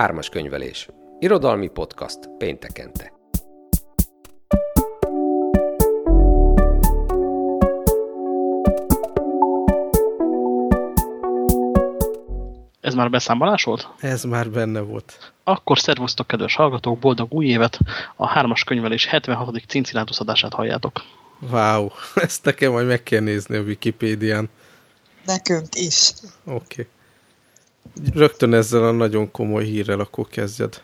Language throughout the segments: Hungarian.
Hármas könyvelés. Irodalmi podcast péntekente. Ez már beszámolás volt? Ez már benne volt. Akkor szervusztok, kedves hallgatók, boldog új évet! A hármas könyvelés 76. cincinátus adását halljátok. Wow, ezt nekem majd meg kell nézni a Wikipédián. Nekünk is. Oké. Okay. Rögtön ezzel a nagyon komoly hírrel akkor kezdjed.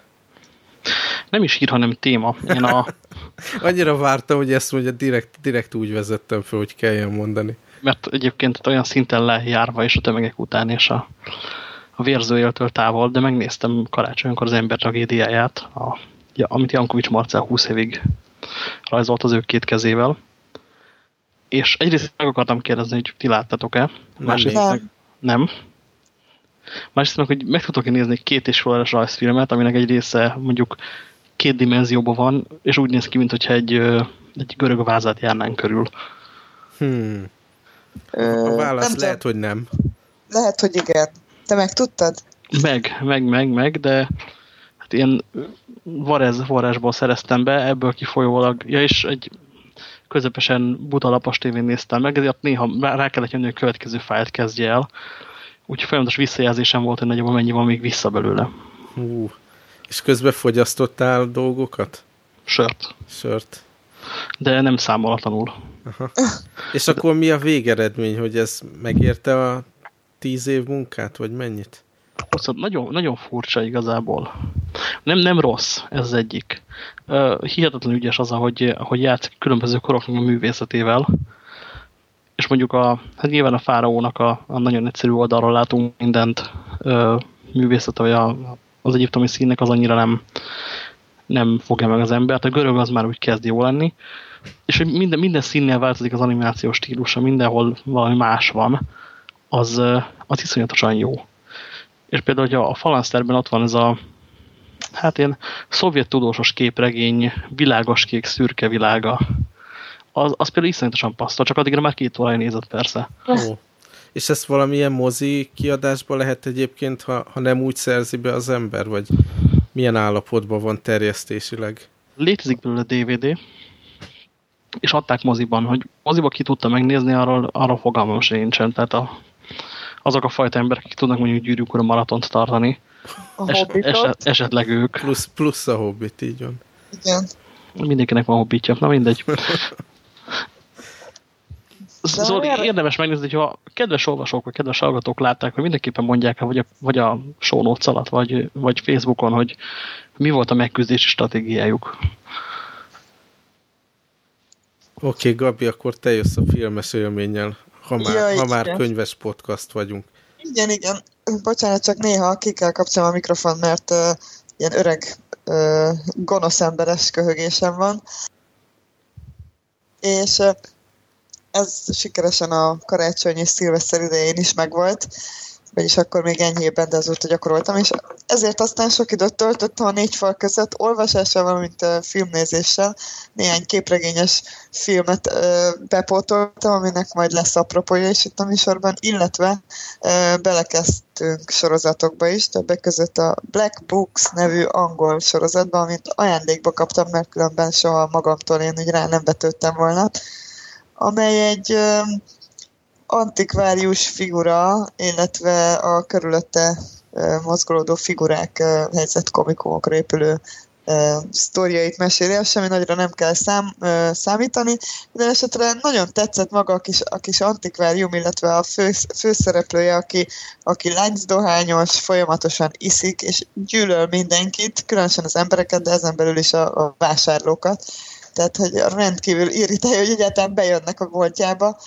Nem is hír, hanem téma. Én a... Annyira vártam, hogy ezt mondja, direkt, direkt úgy vezettem fel, hogy kelljen mondani. Mert egyébként olyan szinten lejárva is a tömegek után, és a, a vérzőjeltől távol, de megnéztem karácsonykor az ember tragédiáját, a, ja, amit Jankovics Marcel 20 évig rajzolt az ő két kezével. És egyrészt meg akartam kérdezni, hogy ti láttatok-e? Másrészt nem. nem. Másrészt meg, hogy meg tudok-e nézni két és fél rajzfilmet, aminek egy része mondjuk két dimenzióban van, és úgy néz ki, mintha egy, egy görög vázát járnánk körül. Hmm. A válasz nem lehet, hogy nem. Lehet, hogy igen. Te meg tudtad? Meg, meg, meg, meg, de hát ilyen varez, varázsból szereztem be, ebből kifolyólag, ja és egy közepesen buta lapos tévén néztem meg, ezért néha rá kellett jönni, hogy a következő fájlt kezdje el. Úgyhogy folyamatos visszajelzésem volt, hogy nagyobb mennyi van még vissza belőle. Hú. És közben fogyasztottál dolgokat? Sört. Sört. De nem számolatlanul. Aha. És akkor mi a végeredmény, hogy ez megérte a tíz év munkát, vagy mennyit? Szóval nagyon, nagyon furcsa igazából. Nem, nem rossz, ez az egyik. Uh, hihetetlen ügyes az, hogy, hogy játszik különböző koroknak a művészetével, és mondjuk a, hát nyilván a fáraónak a, a nagyon egyszerű oldalról látunk mindent uh, művészet, vagy a, az egyiptomi színnek az annyira nem, nem fogja meg az embert. A görög az már úgy kezd jó lenni, és hogy minden, minden színnél változik az animációs stílusa, mindenhol valami más van, az, az iszonyatosan jó. És például, hogy a Falansterben ott van ez a hát ilyen szovjet tudósos képregény, világos kék, szürke világa. Az, az például iszonyatosan passzol, csak addigra már két órája nézett persze. Ó. És ezt valamilyen mozi kiadásba lehet egyébként, ha, ha nem úgy szerzi be az ember, vagy milyen állapotban van terjesztésileg? Létezik belőle DVD, és adták moziban, hogy moziba ki tudta megnézni, arról, arról fogalmam nincsen. Tehát a, azok a fajta emberek, akik tudnak mondjuk gyűrűk a maratont tartani, es, eset, esetleg ők. Plusz, plusz a hobbit, így van. Igen. Mindenkinek van hobbitja, na mindegy. Zoli, érdemes megnézni, hogy a kedves olvasók vagy kedves hallgatók látták, hogy mindenképpen mondják vagy a, vagy a show notes alatt, vagy, vagy Facebookon, hogy mi volt a megküzdési stratégiájuk. Oké, okay, Gabi, akkor te jössz a filmes élménnyel, ha már, ja, ha már könyves podcast vagyunk. Igen, igen. Bocsánat, csak néha ki kell kapcsolnom a mikrofon, mert uh, ilyen öreg, uh, gonosz emberes köhögésem van. És uh, ez sikeresen a karácsony és szilveszter idején is megvolt, vagyis akkor még enyhében, de azóta gyakoroltam, és ezért aztán sok időt töltöttem a négy fal között olvasással, valamint filmnézéssel. Néhány képregényes filmet uh, bepótoltam, aminek majd lesz apropója is itt a műsorban, illetve uh, belekezdtünk sorozatokba is, többek között a Black Books nevű angol sorozatba, amit ajándékba kaptam, mert különben soha magamtól én úgy rá nem betődtem volna amely egy antikvárius figura, illetve a körülötte mozgolódó figurák helyzetkomikumokra épülő sztoriait meséli, az semmi nagyra nem kell szám, számítani, de esetre nagyon tetszett maga a kis, a kis antikvárium, illetve a fő, főszereplője, aki, aki láncdohányos, folyamatosan iszik, és gyűlöl mindenkit, különösen az embereket, de ezen belül is a, a vásárlókat tehát hogy rendkívül irritálja, hogy egyáltalán bejönnek a boltjába,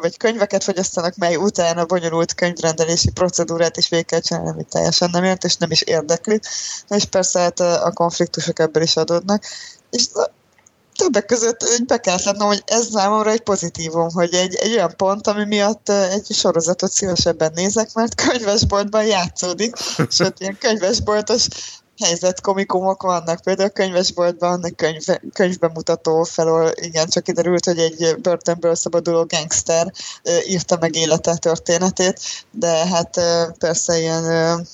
vagy könyveket fogyasztanak, mely utána bonyolult könyvrendelési procedúrát is végig kell csinálni, amit teljesen nem ért, és nem is érdekli. És persze hát a konfliktusok ebből is adódnak. És többek között be kellett látnom, hogy ez számomra egy pozitívum, hogy egy, egy olyan pont, ami miatt egy sorozatot szívesebben nézek, mert könyvesboltban játszódik, sőt, ilyen könyvesboltos helyzetkomikumok vannak. Például könyvesboltban könyv, könyvbemutató felől igen, csak kiderült, hogy egy börtönből szabaduló gangster írta meg élete történetét, de hát persze ilyen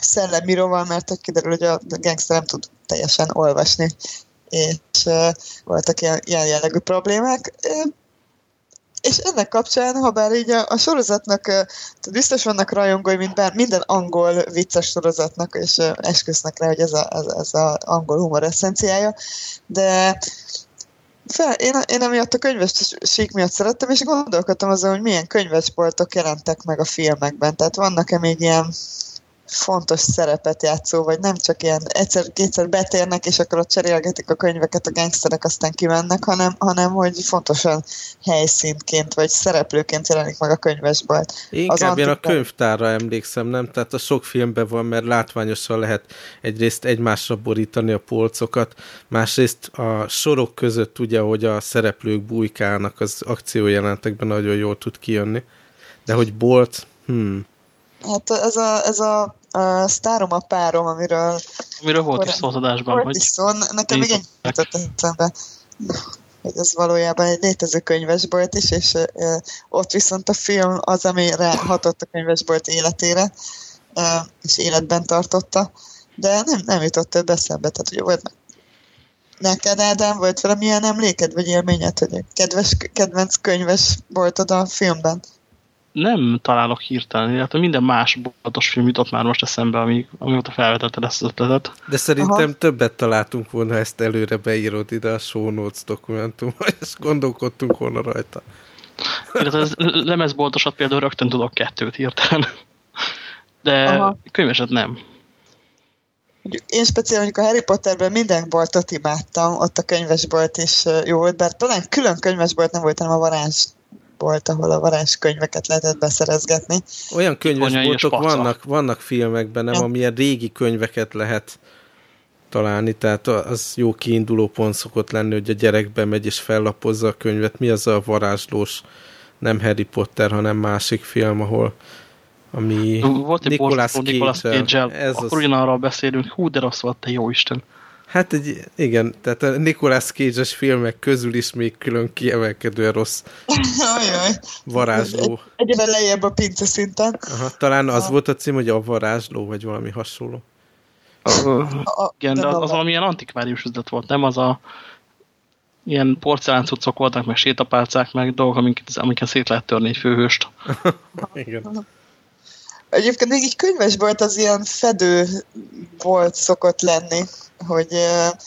szellemi roval, mert hogy kiderül, hogy a gangster nem tud teljesen olvasni, és voltak ilyen, ilyen jellegű problémák. És ennek kapcsán, ha bár így a, a sorozatnak, biztos vannak rajongói, mint bár minden angol vicces sorozatnak, és esküsznek rá, hogy ez a, ez a angol humor eszenciája, de fel, én, én emiatt a könyves sík miatt szerettem, és gondolkodtam azon, hogy milyen könyvesboltok jelentek meg a filmekben. Tehát vannak-e még ilyen fontos szerepet játszó, vagy nem csak ilyen egyszer-kétszer betérnek, és akkor ott cserélgetik a könyveket a gangsterek, aztán kimennek, hanem, hanem hogy fontosan helyszínként, vagy szereplőként jelenik meg a könyvesbolt. Inkább én a könyvtárra emlékszem, nem? Tehát a sok filmben van, mert látványosan lehet egyrészt egymásra borítani a polcokat, másrészt a sorok között ugye, hogy a szereplők bujkálnak, az akciójelentekben nagyon jól tud kijönni. De hogy bolt, hmm, Hát ez a, ez a, a sztárom a párom, amiről... Amiről volt is szó az adásban. Volt is szó, nekem igen jutott eszembe hogy ez valójában egy létező könyvesbolt is, és uh, ott viszont a film az, amire hatott a könyvesbolt életére, uh, és életben tartotta, de nem, nem jutott több eszembe, tehát hogy volt neked, Ádám, volt valamilyen emléked, vagy élményed, hogy kedves, kedvenc könyves voltad a filmben? Nem találok hirtelen, illetve minden más boltos film jutott már most eszembe, ami, amióta felvetetted ezt az ötletet. De szerintem Aha. többet találtunk volna, ezt előre beírod ide a show notes dokumentumba, és gondolkodtunk volna rajta. Illetve ez lemezboltosat például rögtön tudok kettőt hirtelen. De Aha. könyveset nem. Én speciál mondjuk a Harry Potterben minden boltot imádtam, ott a könyvesbolt is jó volt, bár talán külön könyvesbolt nem volt, hanem a varázs volt, ahol a varázskönyveket lehetett beszerezgetni. Olyan könyvesboltok vannak, vannak filmekben, nem, ja. amilyen régi könyveket lehet találni, tehát az jó kiinduló pont szokott lenni, hogy a gyerek bemegy és fellapozza a könyvet. Mi az a varázslós, nem Harry Potter, hanem másik film, ahol ami Volt egy Nicolas Cage-el, akkor az... ugyanarról beszélünk, hú, de rossz volt, te jó Isten. Hát egy, igen, tehát a Nicolas Cage-es filmek közül is még külön kiemelkedően rossz Ajaj. varázsló. Egyre lejjebb a pince szinten. Aha, talán az volt a cím, hogy a varázsló, vagy valami hasonló. Uh, igen, de az, az valamilyen antikvárius üzlet volt, nem az a ilyen porceláncuccok voltak, meg sétapálcák, meg dolgok, amiket, amiket szét lehet törni egy főhőst. igen. Egyébként még így könyves volt az ilyen fedő volt szokott lenni, hogy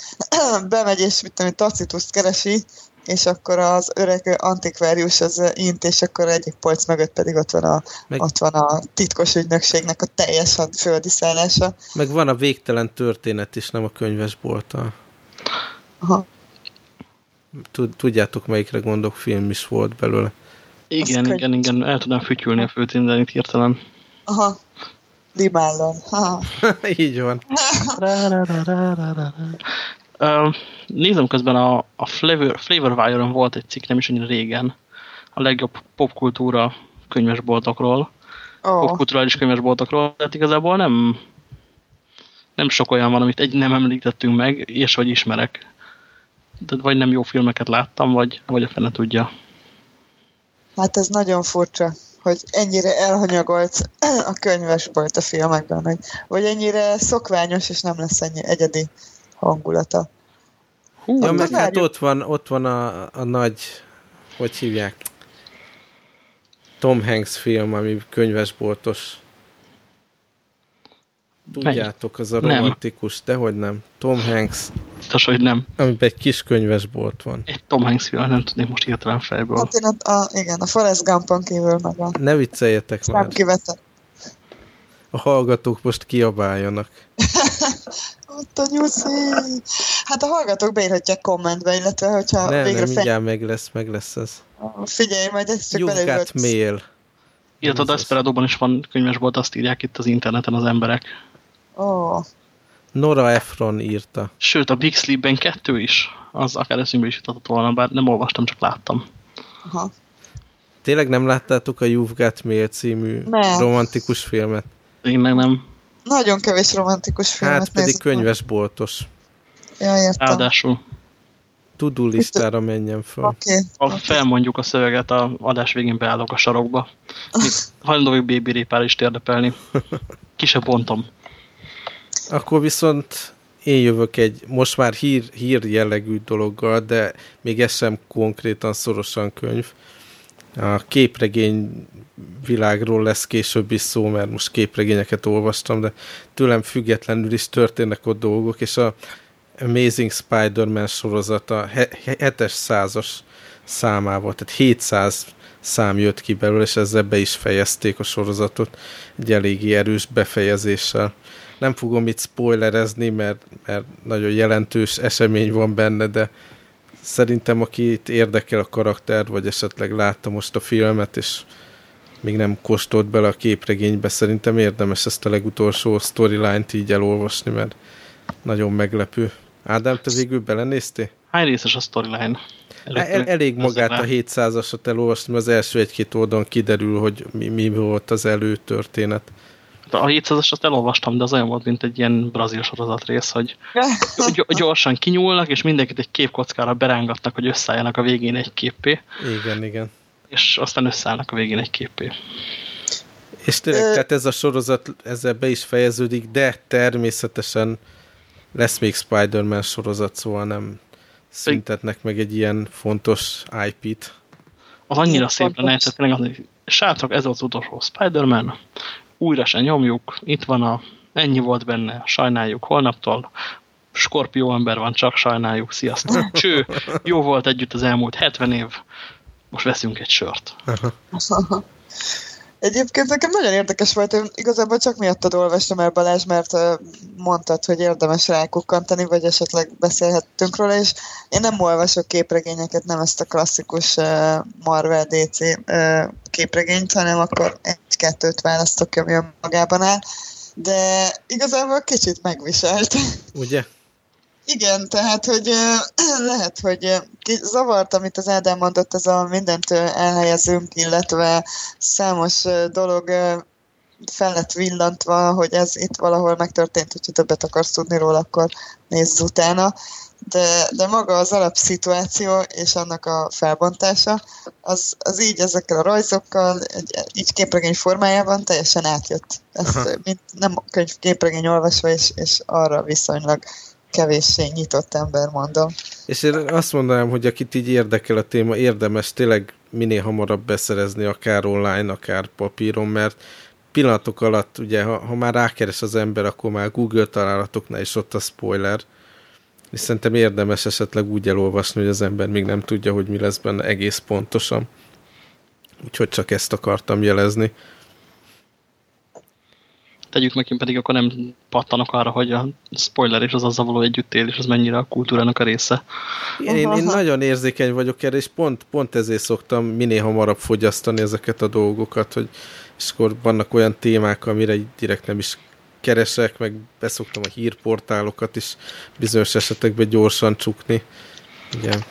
bemegy és mit tudom, Tacituszt keresi, és akkor az öreg antikvárius az int, és akkor egyik polc mögött pedig ott van a, meg, ott van a titkos ügynökségnek a teljes földi szállása. Meg van a végtelen történet is, nem a könyvesbolta. Aha. Tudjátok, melyikre gondolok, film is volt belőle. Igen, Azt igen, igen, el tudnám fütyülni a főtindenit hirtelen. Aha. Limálom. Így van. uh, nézem közben a, a Flavor, Flavor Wire-on volt egy cikk, nem is annyira régen, a legjobb popkultúra könyvesboltokról, oh. popkulturális könyvesboltokról, tehát igazából nem nem sok olyan van, amit egy nem említettünk meg, és vagy ismerek. De vagy nem jó filmeket láttam, vagy, vagy a fene tudja. Hát ez nagyon furcsa hogy ennyire elhanyagolt a könyves volt a filmekben, hogy, vagy ennyire szokványos, és nem lesz ennyi egyedi hangulata. Hú, ja, meg hát ott van, ott van a, a nagy, hogy hívják? Tom Hanks film, ami könyvesboltos. Tudjátok, az a romantikus, de hogy nem. Tom Hanks. Biztos, hogy nem. Amiben egy kis könyvesbolt van. Egy Tom Hanks film, nem tudnék most hirtelen fejből. Hát én a, a, igen, a Forrest Gumpon kívül meg a... Ne vicceljetek már. Kivetem. A hallgatók most kiabáljanak. Ott a nyuszi. Hát a hallgatók beírhatják kommentbe, illetve hogyha ne, végre... Nem, mindjárt meg lesz, meg lesz ez. Figyelj, majd ezt csak got mail. Illetve a Desperadóban is van könyvesbolt, azt írják itt az interneten az emberek. Oh. Nora Ephron írta. Sőt, a Big Sleep-ben kettő is. Az akár eszünkbe is jutott volna, bár nem olvastam, csak láttam. Aha. Tényleg nem láttátok a You've Got Mail című nem. romantikus filmet? Én meg nem. Nagyon kevés romantikus filmet Hát pedig könyvesboltos. Ja, értem. Ráadásul. Tudó listára menjen fel. Okay. Ha felmondjuk a szöveget, a adás végén beállok a sarokba. Hajlandó vagyok baby répára is térdepelni. Ki se bontom. Akkor viszont én jövök egy most már hír, hír jellegű dologgal, de még ez sem konkrétan szorosan könyv. A képregény világról lesz később is szó, mert most képregényeket olvastam, de tőlem függetlenül is történnek ott dolgok, és a Amazing Spider-Man sorozata 7-es százas számával, tehát 700 szám jött ki belőle, és ezzel be is fejezték a sorozatot egy eléggé erős befejezéssel. Nem fogom itt spoilerezni, mert, mert nagyon jelentős esemény van benne, de szerintem aki itt érdekel a karakter, vagy esetleg látta most a filmet, és még nem kóstolt bele a képregénybe, szerintem érdemes ezt a legutolsó storyline-t így elolvasni, mert nagyon meglepő. Ádám, te végül belenéztél? Hány részes a storyline? Elég, El, elég magát a 700-asat elolvasni, az első egy-két oldalon kiderül, hogy mi, mi volt az előtörténet. A 700-as azt elolvastam, de az olyan volt, mint egy ilyen brazil sorozat rész, hogy gyorsan kinyúlnak, és mindenkit egy képkockára berángatnak, hogy összeálljanak a végén egy képé. Igen, igen. És aztán összeállnak a végén egy képé. És tényleg, tehát ez a sorozat ezzel be is fejeződik, de természetesen lesz még Spider-Man sorozat, szóval nem szüntetnek meg egy ilyen fontos IP-t. Az annyira szép lenne, tényleg az, srácok, ez az utolsó Spider-Man, újra se nyomjuk, itt van a, ennyi volt benne, sajnáljuk holnaptól, skorpió ember van, csak sajnáljuk, sziasztok. Cső, jó volt együtt az elmúlt 70 év, most veszünk egy sört. Egyébként nekem nagyon érdekes volt, én igazából csak miattad olvastam el Balázs, mert mondtad, hogy érdemes rákukkantani, vagy esetleg beszélhettünk róla, és én nem olvasok képregényeket, nem ezt a klasszikus Marvel DC képregényt, hanem akkor egy-kettőt választok, ami a magában áll, de igazából kicsit megviselt. Ugye? Igen, tehát, hogy lehet, hogy zavart, amit az Ádám mondott, ez a mindent elhelyezünk, illetve számos dolog fel lett villantva, hogy ez itt valahol megtörtént, hogyha többet akarsz tudni róla, akkor nézz utána. De, de maga az alapszituáció és annak a felbontása, az, az így ezekkel a rajzokkal, egy, így képregény formájában teljesen átjött. Ezt, mint nem könyv képregény olvasva, és, és arra viszonylag kevéssé nyitott ember, mondom. És én azt mondanám, hogy akit így érdekel a téma, érdemes tényleg minél hamarabb beszerezni, akár online, akár papíron, mert pillanatok alatt, ugye, ha, ha már rákeres az ember, akkor már Google találatoknál is ott a spoiler, és szerintem érdemes esetleg úgy elolvasni, hogy az ember még nem tudja, hogy mi lesz benne egész pontosan. Úgyhogy csak ezt akartam jelezni tegyük meg, én pedig akkor nem pattanok arra, hogy a spoiler és az azzal való együttélés, az mennyire a kultúrának a része. Én, én, én nagyon érzékeny vagyok erre, és pont, pont ezért szoktam minél hamarabb fogyasztani ezeket a dolgokat, hogy és akkor vannak olyan témák, amire direkt nem is keresek, meg beszoktam a hírportálokat is bizonyos esetekben gyorsan csukni. Igen.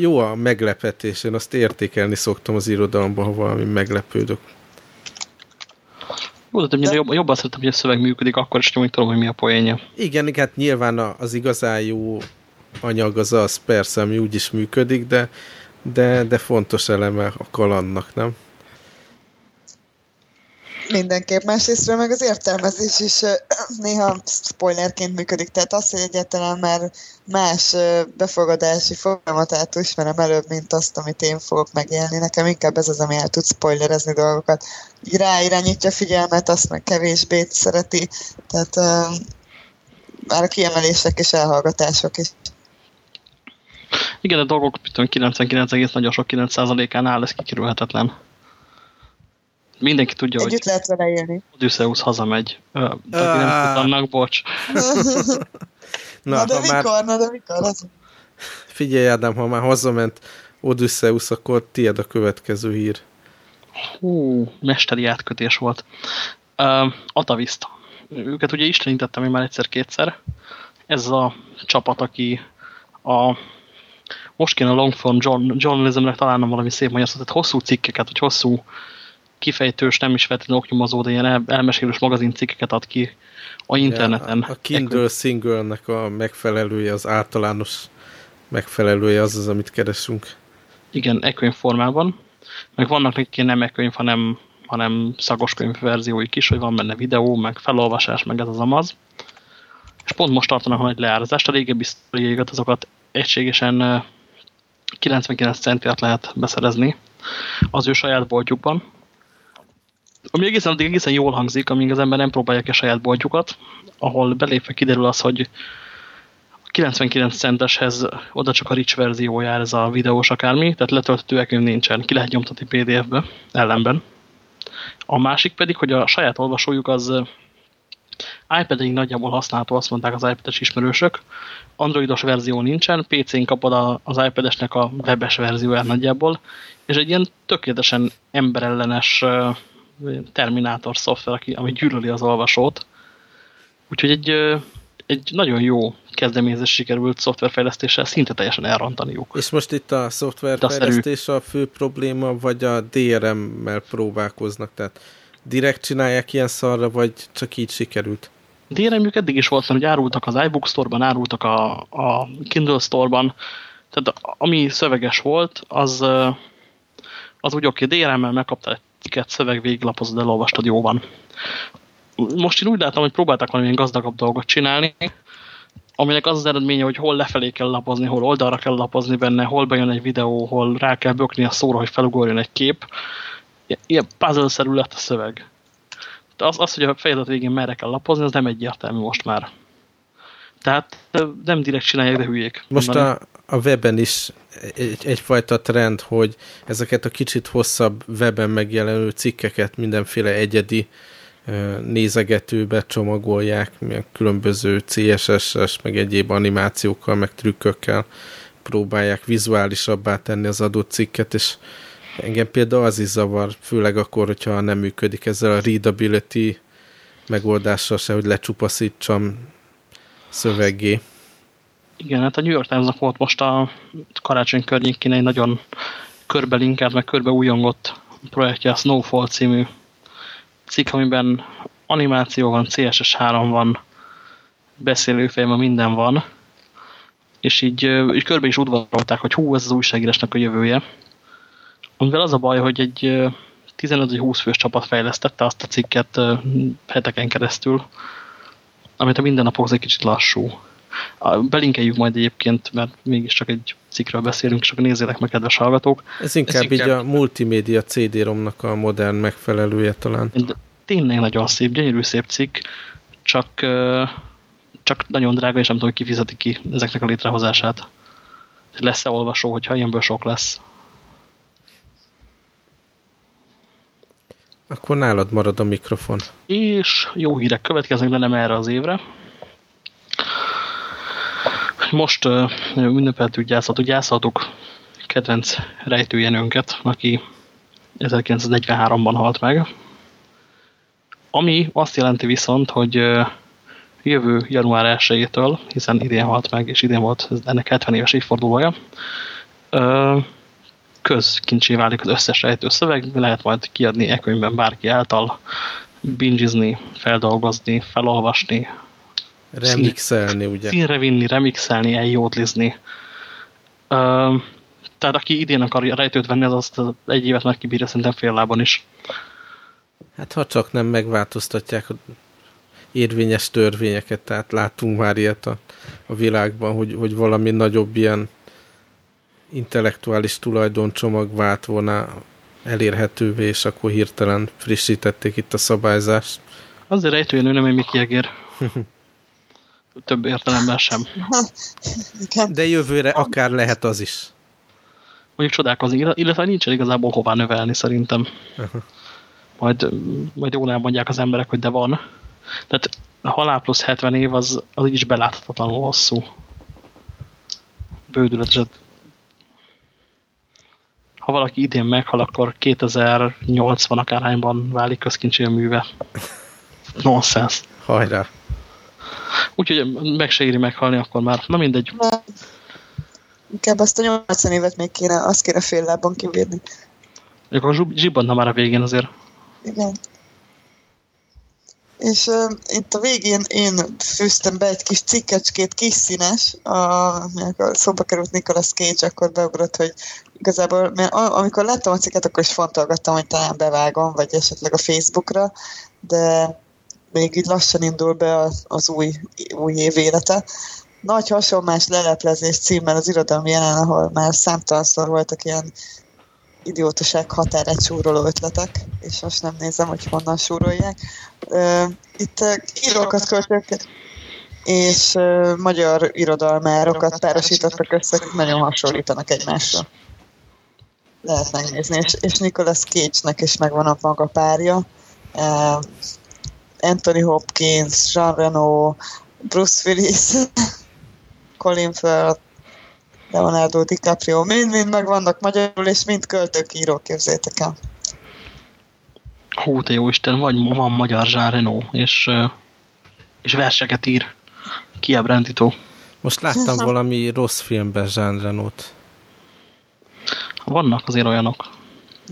Jó a meglepetés, én azt értékelni szoktam az irodalomban, ha valami meglepődök. Jó, de többnyire jobb, jobban szeretem, hogy a szöveg működik, akkor is nyomjuk tudom, hogy mi a poénja. Igen, hát nyilván az igazán jó anyag az az persze, ami úgy is működik, de, de, de fontos eleme a kalandnak, nem? Mindenképp. Másrésztről meg az értelmezés is néha spoilerként működik. Tehát az, hogy egyáltalán már más befogadási folyamatát ismerem előbb, mint azt, amit én fogok megélni. Nekem inkább ez az, ami el tud spoilerezni dolgokat. Így ráirányítja figyelmet, azt meg kevésbé szereti. Tehát már a kiemelések és elhallgatások is. Igen, a dolgok 99,9%-án áll, ez kikerülhetetlen. Mindenki tudja, Együtt hogy lehet vele élni. Odysseus hazamegy. Ö, uh, nem annak, bocs. na, na, de mikor, már... na de mikor? Az... Figyelj, Ádám, ha már hazament Odysseus, akkor tiéd a következő hír. Hú, mesteri átkötés volt. Uh, Atavista. Őket ugye istenítettem én már egyszer-kétszer. Ez a csapat, aki a most kéne a longform journalismnek találnom valami szép magyar tehát hosszú cikkeket, vagy hosszú kifejtős, nem is feltétlenül oknyomozó, de ilyen el, elmesélős magazincikkeket ad ki a interneten. Ja, a Kindle Echo. single-nek a megfelelője, az általános megfelelője az az, amit keresünk. Igen, e formában. Meg vannak nekik nem e hanem hanem szagos könyv verzióik is, hogy van benne videó, meg felolvasás, meg ez az amaz. És pont most tartanak nagy leárazást, a régebbi sztoriaikat azokat egységesen 99 centért lehet beszerezni az ő saját boltjukban. Ami egészen, egészen jól hangzik, amíg az ember nem próbálja ki a saját boltjukat, ahol belépve kiderül az, hogy 99 centeshez oda csak a rich verzió jár ez a videós akármi, tehát letölthető nincsen, ki lehet nyomtatni PDF-be ellenben. A másik pedig, hogy a saját olvasójuk az iPad-ig nagyjából használható, azt mondták az iPad-es ismerősök. Androidos verzió nincsen, PC-n kapod az iPad-esnek a webes verzióját nagyjából, és egy ilyen tökéletesen emberellenes Terminátor szoftver, ami gyűlöli az olvasót. Úgyhogy egy, egy nagyon jó kezdeményezés sikerült szoftverfejlesztéssel szinte teljesen elrontaniuk. És most itt a szoftverfejlesztés a fő probléma, vagy a DRM-mel próbálkoznak? Tehát direkt csinálják ilyen szarra, vagy csak így sikerült? DRM-jük eddig is volt, hogy árultak az iBook Store-ban, árultak a, a Kindle Store-ban, tehát ami szöveges volt, az, az úgy oké, okay, DRM-mel megkaptál egy cikket, szöveg végiglapozod, elolvastad, jó van. Most én úgy látom, hogy próbáltak valamilyen gazdagabb dolgot csinálni, aminek az az eredménye, hogy hol lefelé kell lapozni, hol oldalra kell lapozni benne, hol bejön egy videó, hol rá kell bökni a szóra, hogy felugorjon egy kép. Ilyen puzzle-szerű lett a szöveg. De az, az, hogy a fejezet végén merre kell lapozni, az nem egyértelmű most már. Tehát nem direkt csinálják, de hülyék. Most a, a weben is egy, egyfajta trend, hogy ezeket a kicsit hosszabb weben megjelenő cikkeket mindenféle egyedi nézegetőbe csomagolják, milyen különböző CSS-es, meg egyéb animációkkal, meg trükkökkel próbálják vizuálisabbá tenni az adott cikket, és engem például az is zavar, főleg akkor, hogyha nem működik ezzel a readability megoldással se, hogy lecsupaszítsam szöveggé. Igen, hát a New York Times-nak volt most a karácsony környékén egy nagyon körbelinkelt, meg körbe újongott projektje, a Snowfall című cikk, amiben animáció van, CSS3 van, beszélőfejben minden van, és így, így körbe is udvarolták, hogy hú, ez az újságírásnak a jövője. Amivel az a baj, hogy egy 15-20 fős csapat fejlesztette azt a cikket heteken keresztül, amit a mindennapokhoz egy kicsit lassú. Belinkeljük majd egyébként, mert mégiscsak egy cikkről beszélünk, csak nézzétek meg, kedves hallgatók. Ez inkább, Ez inkább így a multimédia CD-romnak a modern megfelelője talán. De tényleg nagyon szép, gyönyörű szép cikk, csak, csak nagyon drága, és nem tudom, hogy kifizeti ki ezeknek a létrehozását. Lesz-e olvasó, hogyha ilyenből sok lesz? Akkor nálad marad a mikrofon. És jó hírek következnek, de nem erre az évre most uh, ünnepeltük, gyászoltuk, gyászoltuk kedvenc rejtőjenőnket, aki 1943-ban halt meg. Ami azt jelenti viszont, hogy uh, jövő január 1-től, hiszen idén halt meg, és idén volt ennek 70 éves évfordulója, uh, közkincsé válik az összes rejtőszöveg, lehet majd kiadni e könyvben bárki által, bingizni, feldolgozni, felolvasni, Remixelni, ugye? Színre vinni, remixelni, eljótlizni. Uh, tehát aki idén akar rejtőt venni, az azt egy évet meg kibírja szerintem fél lábon is. Hát ha csak nem megváltoztatják a érvényes törvényeket, tehát láttunk már ilyet a, a világban, hogy, hogy valami nagyobb ilyen intellektuális tulajdoncsomag vált volna elérhetővé, és akkor hirtelen frissítették itt a szabályzást. Azért rejtőjenő nem egy Miki Egér. több értelemben sem. De jövőre akár lehet az is. Mondjuk csodálkozni, illetve nincsen igazából hová növelni szerintem. Majd, majd jól elmondják az emberek, hogy de van. Tehát a halál plusz 70 év az, az így is beláthatatlanul hosszú. Bődületes. Ha valaki idén meghal, akkor 2080 akárhányban válik közkincsé a műve. Nonsense. Hajrá. Úgyhogy meg se éri meghalni akkor már. Na mindegy. Inkább azt a 80 évet még kéne, azt kéne fél lábban kivérni. Akkor zsibbantna már a végén azért. Igen. És uh, itt a végén én fűztem be egy kis cikkecskét, kis színes, a, amikor szóba került Nicolas Cage, akkor beugrott, hogy igazából, mert amikor láttam a cikket, akkor is fontolgattam, hogy talán bevágom, vagy esetleg a Facebookra, de még így lassan indul be az új, új év élete. Nagy hasonlás leleplezés címmel az irodalmi jelen, ahol már számtalanszor voltak ilyen idiótaság határát súroló ötletek, és most nem nézem, hogy honnan súrolják. Itt írókat, költőket és magyar irodalmárokat párosítottak össze, akik nagyon hasonlítanak egymásra. Lehet megnézni, és, és Nicolas Cage-nek is megvan a maga párja. Anthony Hopkins, Jean Reno, Bruce Willis, Colin Firth, Leonardo DiCaprio, mind-mind megvannak magyarul, és mind költők, írók, képzétek el. Hú, te jó Isten, vagy van magyar Jean Reno, és, és verseket ír. Kiábrándító. Most láttam valami rossz filmben Jean Reno-t. Vannak azért olyanok.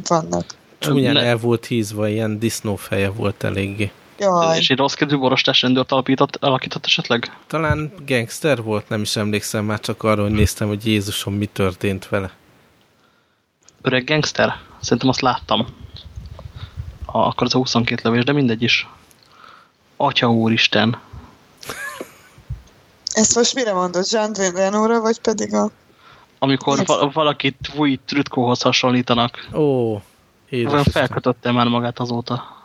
Vannak. Csúnyán ne... el volt hízva, ilyen disznófeje volt eléggé. Jaj. És egy rossz kedvű borostás rendőrt alapított, alakított esetleg? Talán gangster volt, nem is emlékszem már, csak arról, hogy néztem, hogy Jézusom mi történt vele. Öreg gangster? Szerintem azt láttam. A, akkor az a 22 lövés, de mindegy is. Atya úristen. Ezt most mire mondod? Jean Renóra, vagy pedig a... Amikor va valakit új Trütkóhoz hasonlítanak. Ó, édes. Felkötötte már magát azóta.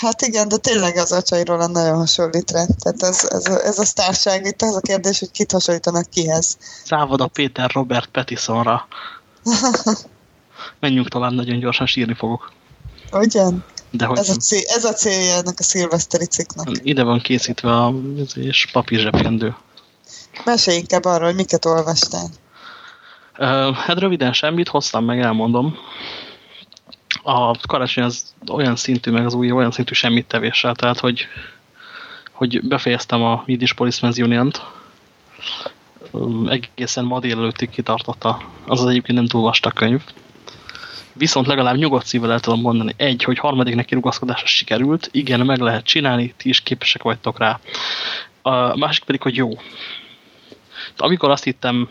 Hát igen, de tényleg az acsairól nagyon hasonlít rá. Tehát ez, ez, ez a sztárság, itt az a kérdés, hogy kit hasonlítanak kihez. a Péter Robert Pattisonra. Menjünk tovább, nagyon gyorsan sírni fogok. Ugyan? De hogy ez, a cél, ez a célja ennek a szilveszteri cikknek. Ide van készítve a és papírzsebkendő. Mesélj inkább arról, hogy miket olvastál. Uh, hát röviden semmit, hoztam meg, elmondom a karácsony az olyan szintű, meg az új olyan szintű semmit tevéssel, tehát hogy, hogy befejeztem a Yiddish Policeman's Union-t, egészen ma délelőttig kitartotta. Az az egyébként nem túl vastag könyv. Viszont legalább nyugodt szívvel el tudom mondani, egy, hogy harmadik neki rugaszkodása sikerült, igen, meg lehet csinálni, ti is képesek vagytok rá. A másik pedig, hogy jó. Amikor azt hittem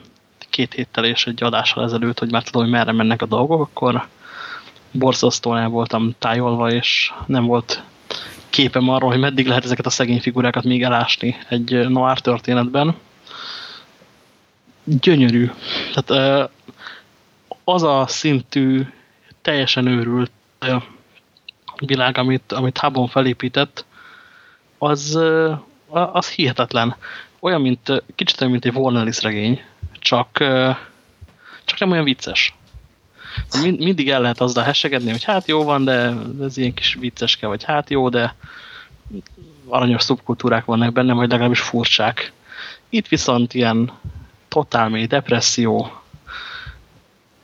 két héttel és egy adással ezelőtt, hogy már tudom, hogy merre mennek a dolgok, akkor borzasztóan el voltam tájolva, és nem volt képem arról, hogy meddig lehet ezeket a szegény figurákat még elásni egy noir történetben. Gyönyörű. Tehát az a szintű, teljesen őrült világ, amit, amit Habon felépített, az, az hihetetlen. Olyan, mint kicsit olyan, mint egy Warner regény, csak, csak nem olyan vicces mind, mindig el lehet azzal hesegedni, hogy hát jó van, de ez ilyen kis vicceske, vagy hát jó, de aranyos szubkultúrák vannak benne, vagy legalábbis furcsák. Itt viszont ilyen totál mély depresszió,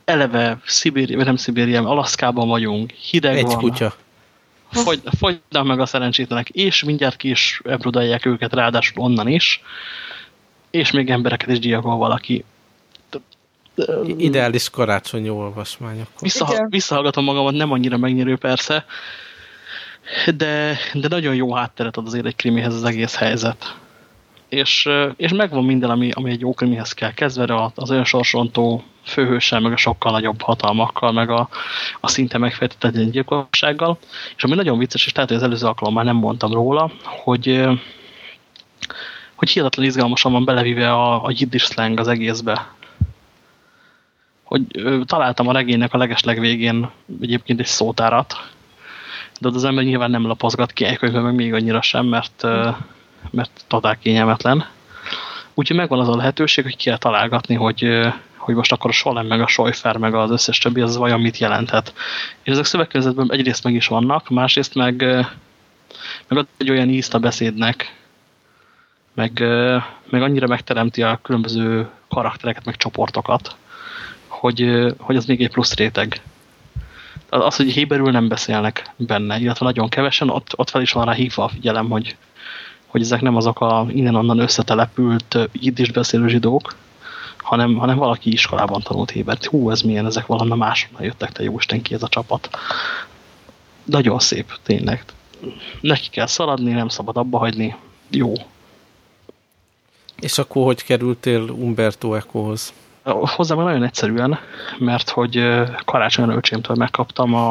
eleve Szibéri, nem Szibérián, Alaszkában vagyunk, hideg Egy van. kutya. Fogy, fogynak meg a szerencsétlenek, és mindjárt ki is ebrudalják őket, ráadásul onnan is, és még embereket is gyilkol valaki ideális karácsonyi olvasmány. Akkor. Vissza, visszahallgatom magamat, nem annyira megnyerő persze, de, de nagyon jó hátteret ad azért egy krimihez az egész helyzet. És, és megvan minden, ami, ami egy jó krimihez kell kezdve, az olyan sorsontó főhőssel, meg a sokkal nagyobb hatalmakkal, meg a, a szinte megfejtett gyilkossággal. És ami nagyon vicces, és tehát, hogy az előző alkalommal már nem mondtam róla, hogy, hogy hihetetlen izgalmasan van belevive a, a jiddish slang az egészbe hogy találtam a regénynek a legesleg végén egyébként egy szótárat, de az ember nyilván nem lapozgat ki egy meg még annyira sem, mert, mert totál kényelmetlen. Úgyhogy megvan az a lehetőség, hogy kell találgatni, hogy, hogy most akkor a Solem, meg a Sojfer, meg az összes többi, az vajon mit jelenthet. És ezek szövegkörnyezetben egyrészt meg is vannak, másrészt meg, meg ad egy olyan ízt a beszédnek, meg, meg annyira megteremti a különböző karaktereket, meg csoportokat, hogy, hogy az még egy plusz réteg. Az, hogy héberül nem beszélnek benne, illetve nagyon kevesen, ott, ott fel is van rá hívva a figyelem, hogy, hogy ezek nem azok a innen-onnan összetelepült is beszélő zsidók, hanem, hanem valaki iskolában tanult hébert. Hú, ez milyen, ezek valami máshonnan jöttek, te jóisten ki ez a csapat. Nagyon szép, tényleg. neki kell szaladni, nem szabad abba hagyni. Jó. És akkor hogy kerültél Umberto Ecohoz? Hozzám nagyon egyszerűen, mert hogy karácsony öcsémtől megkaptam a,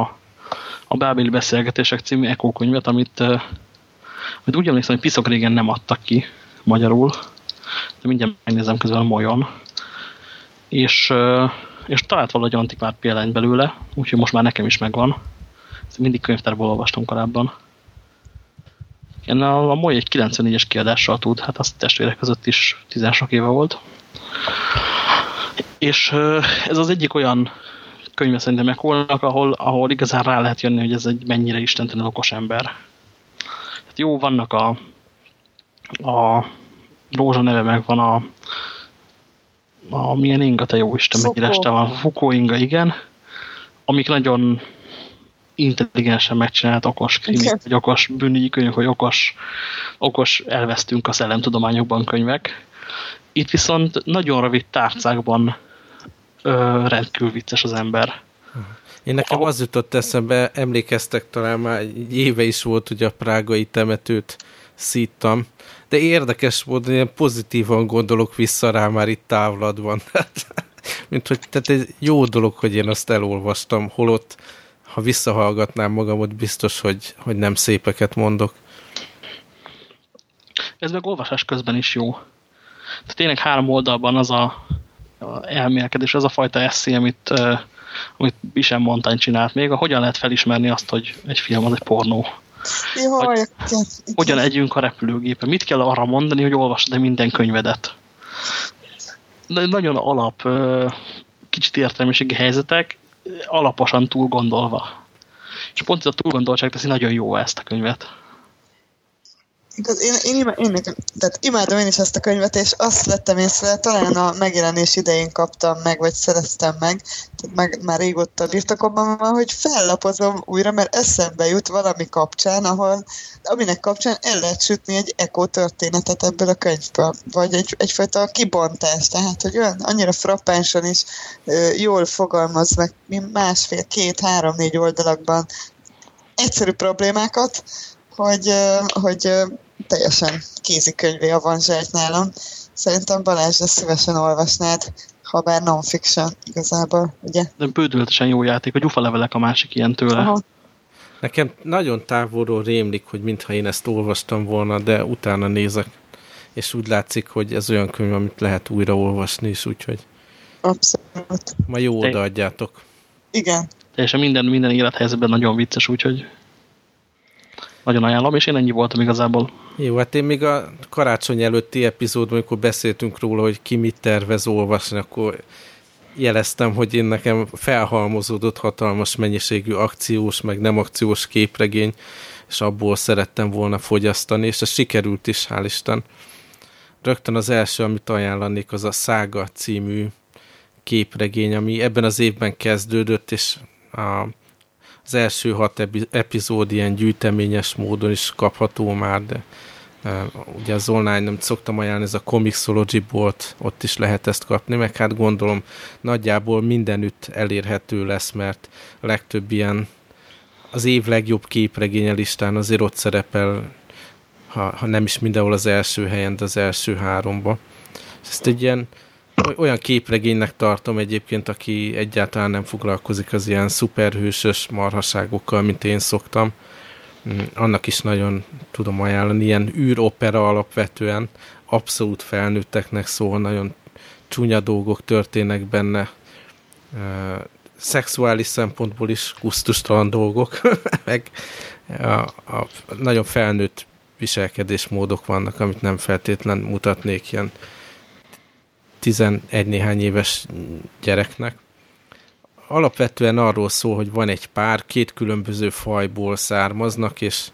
a Bábéli Beszélgetések című Eco könyvet, amit, amit úgy emlékszem, hogy piszok régen nem adtak ki magyarul, de mindjárt megnézem közben a molyon. És, és talált valahogy antikvár példány belőle, úgyhogy most már nekem is megvan. Ezt mindig könyvtárból olvastam korábban. Igen, a, a Moly egy 94-es kiadással tud, hát azt testvérek között is 10 sok éve volt. És ez az egyik olyan könyve szerintem Ekolnak, ahol, ahol igazán rá lehet jönni, hogy ez egy mennyire istentelen okos ember. Hát jó, vannak a, a Rózsa neve meg van a, a milyen inga, te jó Isten, mennyire este van, Fukó inga, igen, amik nagyon intelligensen megcsinált okos krimik, vagy okos bűnügyi könyvek, vagy okos, okos elvesztünk a szellemtudományokban könyvek. Itt viszont nagyon rövid tárcákban ö, rendkívül vicces az ember. Én nekem az jutott eszembe, emlékeztek talán már egy éve is volt, hogy a prágai temetőt szíttam, de érdekes módon ilyen pozitívan gondolok vissza rá már itt távlatban. Mint hogy tehát egy jó dolog, hogy én azt elolvastam, holott ha visszahallgatnám magamot, biztos, hogy, hogy nem szépeket mondok. Ez meg olvasás közben is jó. Tehát tényleg három oldalban az a elmélkedés, az a fajta eszé, amit, uh, amit Bisen Montány csinált még, a hogyan lehet felismerni azt, hogy egy film az egy pornó. Hogy, hogyan együnk a repülőgépen. Mit kell arra mondani, hogy olvasd minden könyvedet? De nagyon alap, kicsit értelmiségi helyzetek, alaposan túl gondolva. És pont ez a túlgondoltság teszi nagyon jó ezt a könyvet. Igaz, én, én, én, én, tehát imádom én is ezt a könyvet, és azt vettem észre, talán a megjelenés idején kaptam meg, vagy szereztem meg, tehát meg, már régóta birtokomban van, hogy fellapozom újra, mert eszembe jut valami kapcsán, ahol, aminek kapcsán el lehet sütni egy eko történetet ebből a könyvből, vagy egy, egyfajta kibontás, tehát hogy olyan annyira frappánsan is ö, jól fogalmaz meg másfél, két, három, négy oldalakban egyszerű problémákat, hogy, hogy teljesen kézikönyvé avanzsált nálam. Szerintem Balázs, ezt szívesen olvasnád, ha bár non-fiction igazából, ugye? De bődületesen jó játék, a gyufalevelek a másik ilyen tőle. Aha. Nekem nagyon távolról rémlik, hogy mintha én ezt olvastam volna, de utána nézek, és úgy látszik, hogy ez olyan könyv, amit lehet újra olvasni is, úgyhogy Abszolút. Ma jó odaadjátok. Igen. Teljesen minden, minden élethelyzetben nagyon vicces, úgyhogy nagyon ajánlom, és én ennyi voltam igazából. Jó, hát én még a karácsony előtti epizódban, amikor beszéltünk róla, hogy ki mit tervez olvasni, akkor jeleztem, hogy én nekem felhalmozódott hatalmas mennyiségű akciós, meg nem akciós képregény, és abból szerettem volna fogyasztani, és ez sikerült is, hál' Isten. Rögtön az első, amit ajánlanék, az a Szága című képregény, ami ebben az évben kezdődött, és a az első hat epizód ilyen gyűjteményes módon is kapható már, de ugye az online nem szoktam ajánlani, ez a Comixology bolt, ott is lehet ezt kapni, meg hát gondolom nagyjából mindenütt elérhető lesz, mert a legtöbb ilyen az év legjobb képregénye listán azért ott szerepel, ha, ha nem is mindenhol az első helyen, de az első háromba. Ezt egy ilyen olyan képregénynek tartom egyébként, aki egyáltalán nem foglalkozik az ilyen szuperhősös marhaságokkal, mint én szoktam. Mm, annak is nagyon tudom ajánlani, ilyen űropera alapvetően, abszolút felnőtteknek szól, nagyon csúnya dolgok történnek benne, szexuális szempontból is kusztustalan dolgok, meg a, a, nagyon felnőtt viselkedésmódok vannak, amit nem feltétlen mutatnék ilyen 11 néhány éves gyereknek. Alapvetően arról szól, hogy van egy pár, két különböző fajból származnak, és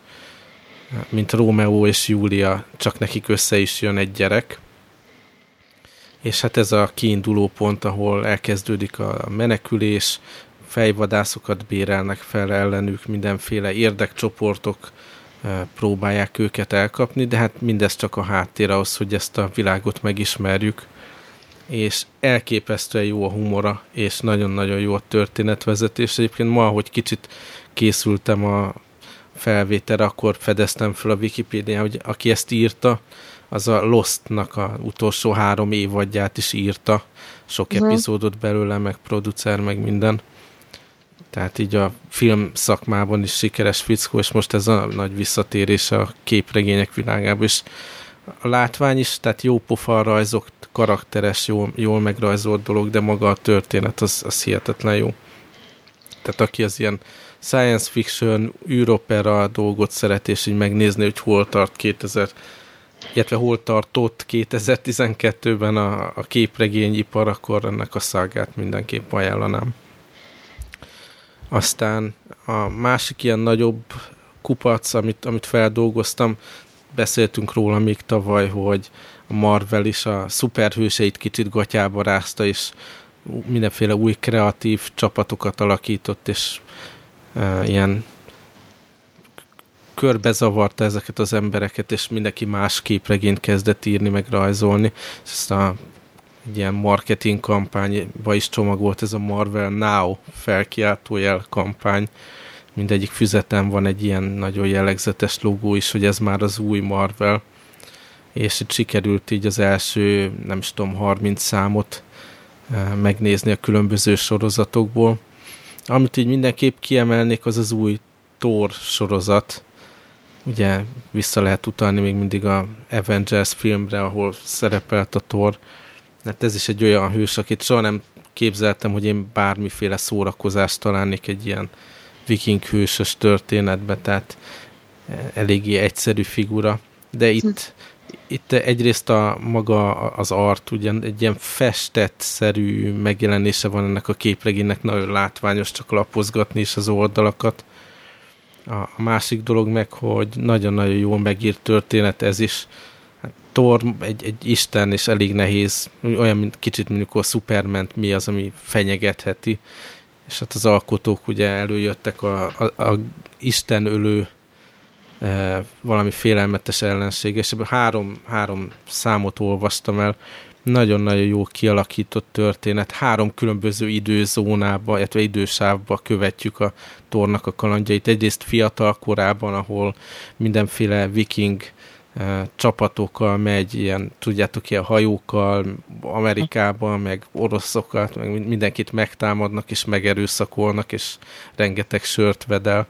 mint Rómeó és Júlia, csak nekik össze is jön egy gyerek. És hát ez a kiinduló pont, ahol elkezdődik a menekülés, fejvadászokat bérelnek fel ellenük, mindenféle érdekcsoportok eh, próbálják őket elkapni, de hát mindez csak a háttér ahhoz, hogy ezt a világot megismerjük és elképesztően jó a humora, és nagyon-nagyon jó a történetvezetés. Egyébként ma, hogy kicsit készültem a, felvételre, akkor fedeztem fel a Wikipédián, hogy aki ezt írta, az a Lost-nak a utolsó három évadját is írta. Sok uh-huh. epizódot belőle, meg producer, meg minden. Tehát így a film szakmában is sikeres fickó, és most ez a nagy visszatérés a képregények világában is. A látvány is, tehát jó pofa rajzok, karakteres, jó, jól megrajzolt dolog, de maga a történet az, az hihetetlen jó. Tehát aki az ilyen science fiction, űropera dolgot szeret, és így megnézni, hogy hol tart 2000 illetve hol tartott 2012-ben a, a képregényipar, akkor ennek a szágát mindenképp ajánlanám. Aztán a másik ilyen nagyobb kupac, amit, amit feldolgoztam, beszéltünk róla még tavaly, hogy a Marvel is a szuperhőseit kicsit gatyába rázta, és mindenféle új kreatív csapatokat alakított, és e, ilyen körbezavarta ezeket az embereket, és mindenki más képregényt kezdett írni, meg rajzolni. Ezt a egy ilyen marketing kampányba is csomagolt ez a Marvel Now felkiáltójel kampány. Mindegyik füzeten van egy ilyen nagyon jellegzetes logó is, hogy ez már az új Marvel. És itt sikerült így az első, nem is tudom, 30 számot eh, megnézni a különböző sorozatokból. Amit így mindenképp kiemelnék, az az új Thor sorozat, ugye vissza lehet utalni még mindig a Avengers filmre, ahol szerepelt a Thor. Hát ez is egy olyan hős, akit soha nem képzeltem, hogy én bármiféle szórakozást találnék egy ilyen viking hősös történetbe, tehát eléggé egyszerű figura. De itt, itt egyrészt a maga az art, ugyan egy ilyen festett-szerű megjelenése van ennek a képregénynek, nagyon látványos, csak lapozgatni is az oldalakat a másik dolog meg, hogy nagyon-nagyon jól megírt történet ez is. Hát Thor egy, egy isten, és elég nehéz, olyan mint kicsit mondjuk a superman mi az, ami fenyegetheti. És hát az alkotók ugye előjöttek a, a, a Isten ölő e, valami félelmetes ellenség, és ebből három, három számot olvastam el, nagyon-nagyon jó kialakított történet. Három különböző időzónába, illetve idősávba követjük a tornak a kalandjait. Egyrészt fiatal korában, ahol mindenféle viking csapatokkal megy, ilyen, tudjátok, ilyen hajókkal, Amerikában, meg oroszokat, meg mindenkit megtámadnak, és megerőszakolnak, és rengeteg sört vedel.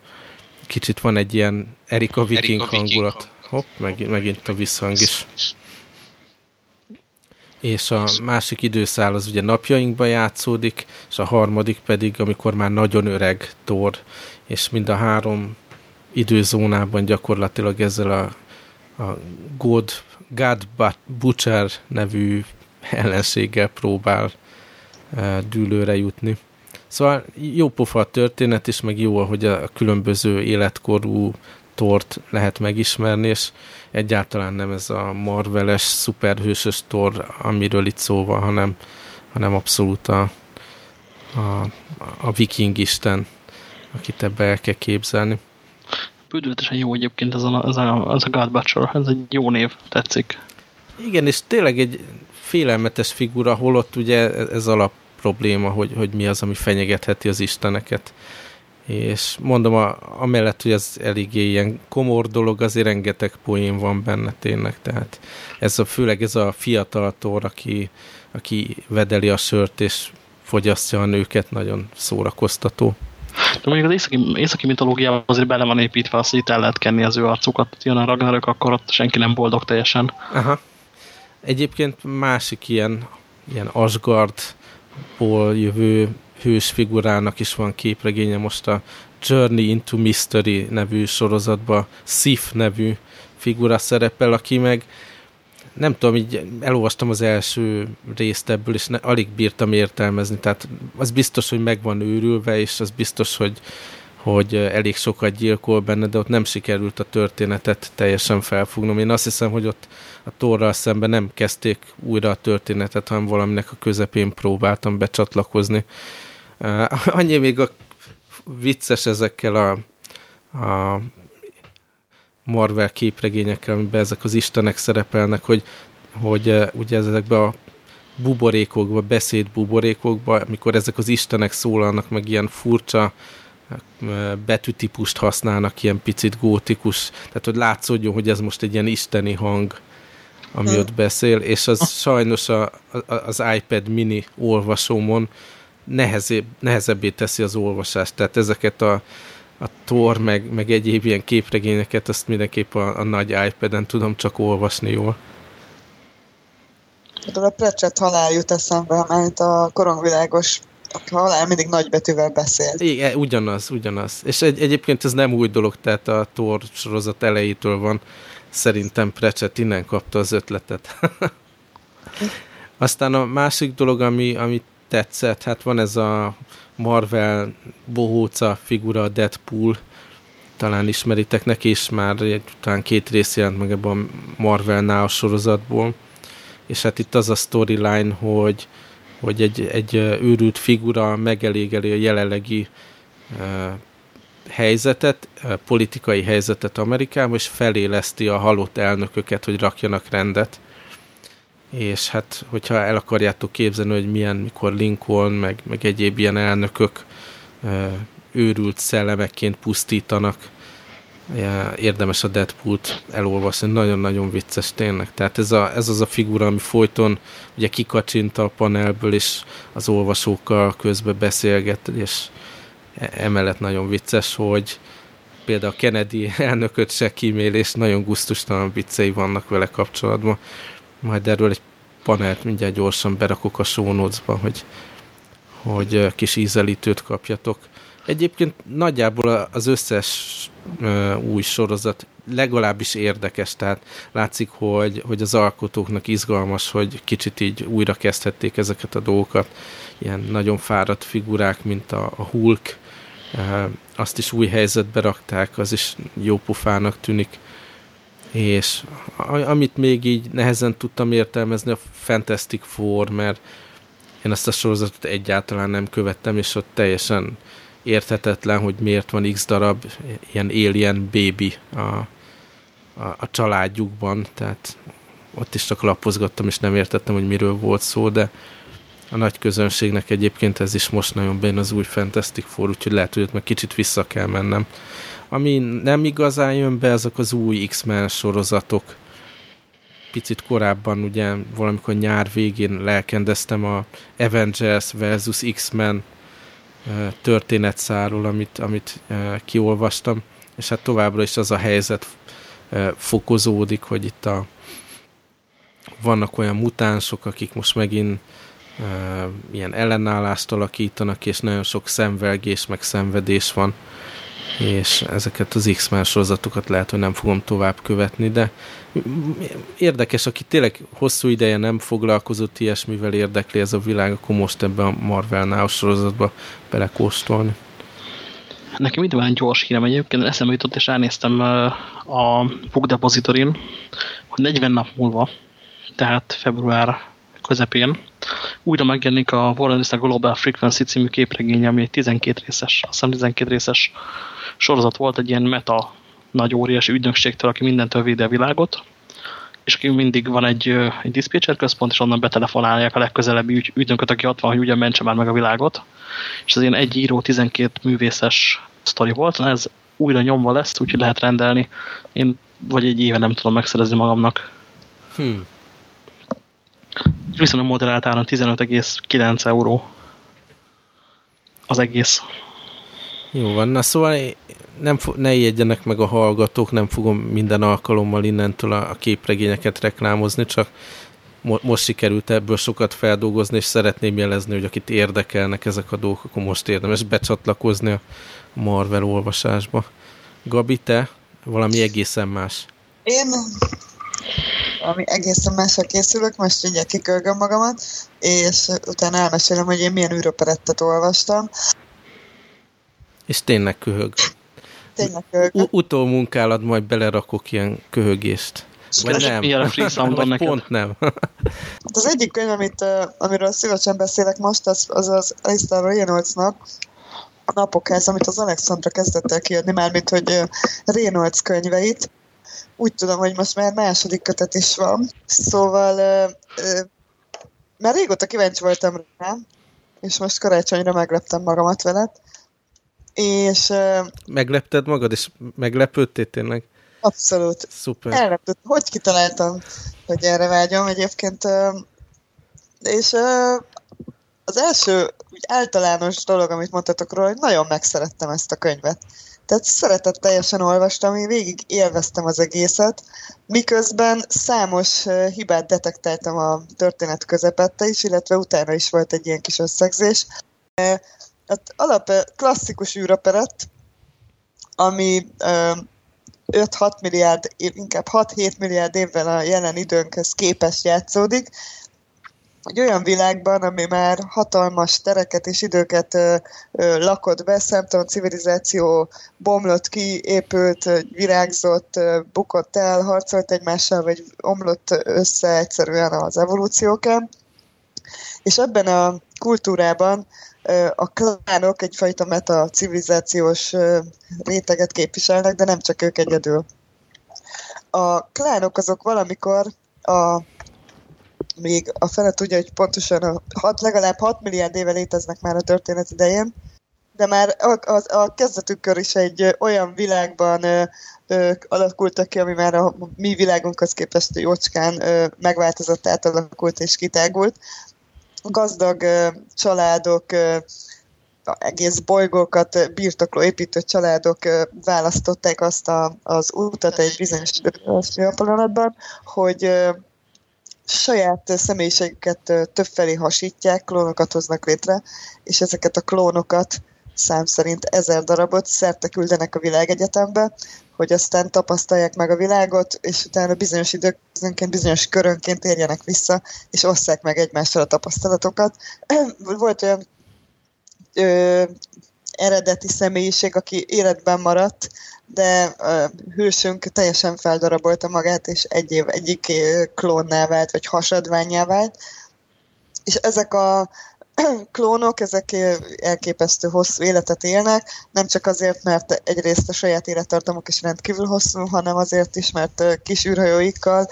Kicsit van egy ilyen Erika Viking Erika hangulat. Hopp, megint, megint a visszhang is és a másik időszál az ugye napjainkban játszódik, és a harmadik pedig, amikor már nagyon öreg Thor, és mind a három időzónában gyakorlatilag ezzel a, a God, God Butcher nevű ellenséggel próbál e, dűlőre jutni. Szóval jó pofa a történet, és meg jó, hogy a különböző életkorú tort lehet megismerni, és egyáltalán nem ez a marveles, szuperhősös tor, amiről itt szó van, hanem, hanem abszolút a, a, a viking isten, akit ebbe el kell képzelni. Bődületesen jó egyébként ez a, ez a, ez a God Butcher, ez egy jó név, tetszik. Igen, és tényleg egy félelmetes figura, holott ugye ez alap probléma, hogy, hogy mi az, ami fenyegetheti az isteneket és mondom, a, amellett, hogy ez eléggé ilyen komor dolog, azért rengeteg poén van benne tényleg, tehát ez a, főleg ez a fiatal tor, aki, aki vedeli a sört és fogyasztja a nőket, nagyon szórakoztató. De mondjuk az északi, északi mitológiában azért bele van építve az, hogy itt el lehet kenni az ő arcukat. Jön a Ragnarök, akkor ott senki nem boldog teljesen. Aha. Egyébként másik ilyen, ilyen Asgardból jövő hős figurának is van képregénye most a Journey into Mystery nevű sorozatban Sif nevű figura szerepel, aki meg nem tudom, így elolvastam az első részt ebből, és ne, alig bírtam értelmezni, tehát az biztos, hogy meg van őrülve, és az biztos, hogy, hogy elég sokat gyilkol benne, de ott nem sikerült a történetet teljesen felfognom. Én azt hiszem, hogy ott a torral szemben nem kezdték újra a történetet, hanem valaminek a közepén próbáltam becsatlakozni, annyi még a vicces ezekkel a, a Marvel képregényekkel, amiben ezek az istenek szerepelnek, hogy, hogy uh, ugye ezekben a buborékokba, beszéd buborékokba, amikor ezek az istenek szólalnak meg ilyen furcsa betűtípust használnak, ilyen picit gótikus, tehát hogy látszódjon, hogy ez most egy ilyen isteni hang, ami hmm. ott beszél, és az sajnos a, a, az iPad mini olvasómon nehezebb, nehezebbé teszi az olvasást, tehát ezeket a, a Tor, meg, meg egyéb ilyen képregényeket, azt mindenképp a, a nagy iPad-en tudom csak olvasni jól. A Precset halál jut eszembe, mert a korongvilágos halál mindig nagybetűvel beszél. Igen, ugyanaz, ugyanaz. És egy, egyébként ez nem új dolog, tehát a Thor sorozat elejétől van. Szerintem Precset innen kapta az ötletet. Aztán a másik dolog, ami, ami tetszett, hát van ez a Marvel bohóca figura, a Deadpool, talán ismeritek neki is már, talán két rész jelent meg ebben a Marvel Now sorozatból, és hát itt az a storyline, hogy, hogy egy, egy őrült figura megelégeli a jelenlegi helyzetet, politikai helyzetet Amerikában, és feléleszti a halott elnököket, hogy rakjanak rendet. És hát, hogyha el akarjátok képzelni, hogy milyen, mikor Lincoln, meg, meg egyéb ilyen elnökök őrült szellemekként pusztítanak, érdemes a Deadpool-t elolvasni, nagyon-nagyon vicces tényleg. Tehát ez, a, ez az a figura, ami folyton ugye kikacsint a panelből, és az olvasókkal közbe beszélget, és e, emellett nagyon vicces, hogy például Kennedy elnököt se kímél, és nagyon gusztustalan viccei vannak vele kapcsolatban. Majd erről egy panelt mindjárt gyorsan berakok a notes-ba, hogy, hogy kis ízelítőt kapjatok. Egyébként nagyjából az összes új sorozat legalábbis érdekes, tehát látszik, hogy, hogy az alkotóknak izgalmas, hogy kicsit így újra kezdhették ezeket a dolgokat. Ilyen nagyon fáradt figurák, mint a, a Hulk, azt is új helyzetbe rakták, az is jó pufának tűnik. És amit még így nehezen tudtam értelmezni, a Fantastic Four, mert én ezt a sorozatot egyáltalán nem követtem, és ott teljesen érthetetlen, hogy miért van x darab ilyen alien baby a, a, a családjukban, tehát ott is csak lapozgattam, és nem értettem, hogy miről volt szó, de a nagy közönségnek egyébként ez is most nagyon bejön az új Fantastic Four, úgyhogy lehet, hogy ott meg kicsit vissza kell mennem. Ami nem igazán jön be, azok az új X-Men sorozatok. Picit korábban, ugye valamikor nyár végén lelkendeztem a Avengers versus X-Men történetszáról, amit, amit kiolvastam, és hát továbbra is az a helyzet fokozódik, hogy itt a, vannak olyan mutánsok, akik most megint ilyen ellenállást alakítanak, és nagyon sok szemvelgés, meg szenvedés van és ezeket az X-Men sorozatokat lehet, hogy nem fogom tovább követni, de érdekes, aki tényleg hosszú ideje nem foglalkozott ilyesmivel érdekli ez a világ, akkor most ebbe a Marvel Now sorozatba belekóstolni. Nekem itt van egy gyors hírem egyébként, eszembe jutott, és elnéztem a Book Depositorin, hogy 40 nap múlva, tehát február közepén újra megjelenik a Warren Global Frequency című képregény, ami egy 12 részes, azt hiszem 12 részes sorozat volt egy ilyen meta nagy óriási ügynökségtől, aki mindentől védi a világot, és aki mindig van egy, egy diszpécser központ, és onnan betelefonálják a legközelebbi ügy, ügynököt, aki ott van, hogy ugyan mentse már meg a világot. És ez ilyen egy író, 12 művészes sztori volt, na ez újra nyomva lesz, úgyhogy lehet rendelni. Én vagy egy éve nem tudom megszerezni magamnak. Hmm. Viszont a moderált áron 15,9 euró az egész. Jó van, na szóval nem ne ijedjenek meg a hallgatók, nem fogom minden alkalommal innentől a, a képregényeket reklámozni, csak mo most sikerült ebből sokat feldolgozni, és szeretném jelezni, hogy akit érdekelnek ezek a dolgok, akkor most érdemes becsatlakozni a Marvel olvasásba. Gabi, te valami egészen más. Én valami egészen másra készülök, most ugye kikölgöm magamat, és utána elmesélem, hogy én milyen űroperettet olvastam. És tényleg köhög. Tényleg köhög. Utómunkálat majd belerakok ilyen köhögést. Vagy nem. Vagy pont nem. Hát az egyik könyv, amit, amiről szívesen beszélek most, az az, az Alistair Reynoldsnak a napokház, amit az Alexandra kezdett el kiadni, mármint, hogy Reynolds könyveit. Úgy tudom, hogy most már második kötet is van. Szóval már régóta kíváncsi voltam rá, és most karácsonyra megleptem magamat vele és... Meglepted magad, és meglepődtél tényleg? Abszolút. Szuper. Ellepett. Hogy kitaláltam, hogy erre vágyom egyébként. És az első úgy általános dolog, amit mondtatok róla, hogy nagyon megszerettem ezt a könyvet. Tehát szeretett teljesen olvastam, én végig élveztem az egészet, miközben számos hibát detektáltam a történet közepette is, illetve utána is volt egy ilyen kis összegzés. Hát alap klasszikus űroperett, ami 5-6 milliárd, inkább 6-7 milliárd évvel a jelen időnkhez képes játszódik, egy olyan világban, ami már hatalmas tereket és időket ö, ö, lakott be, számtalan civilizáció bomlott ki, épült, virágzott, ö, bukott el, harcolt egymással, vagy omlott össze egyszerűen az evolúciókán. És ebben a kultúrában a klánok egyfajta meta civilizációs réteget képviselnek, de nem csak ők egyedül. A klánok azok valamikor a még a fele tudja, hogy pontosan a hat, legalább 6 milliárd éve léteznek már a történet idején, de már a, a, a kezdetükkör is egy olyan világban ö, ö, alakultak ki, ami már a mi világunkhoz képest jócskán ö, megváltozott, átalakult és kitágult. Gazdag családok, egész bolygókat birtokló építő családok választották azt a, az utat egy bizonyos pillanatban, hogy saját személyiségüket többfelé hasítják, klónokat hoznak létre, és ezeket a klónokat szám szerint ezer darabot szerte küldenek a világegyetembe, hogy aztán tapasztalják meg a világot, és utána bizonyos időközönként, bizonyos körönként érjenek vissza, és osszák meg egymással a tapasztalatokat. Volt olyan ö, eredeti személyiség, aki életben maradt, de a hősünk teljesen feldarabolta magát, és egy év egyik klónná vált, vagy hasadványá vált. És ezek a klónok, ezek elképesztő hosszú életet élnek, nem csak azért, mert egyrészt a saját élettartamok is rendkívül hosszú, hanem azért is, mert kis űrhajóikkal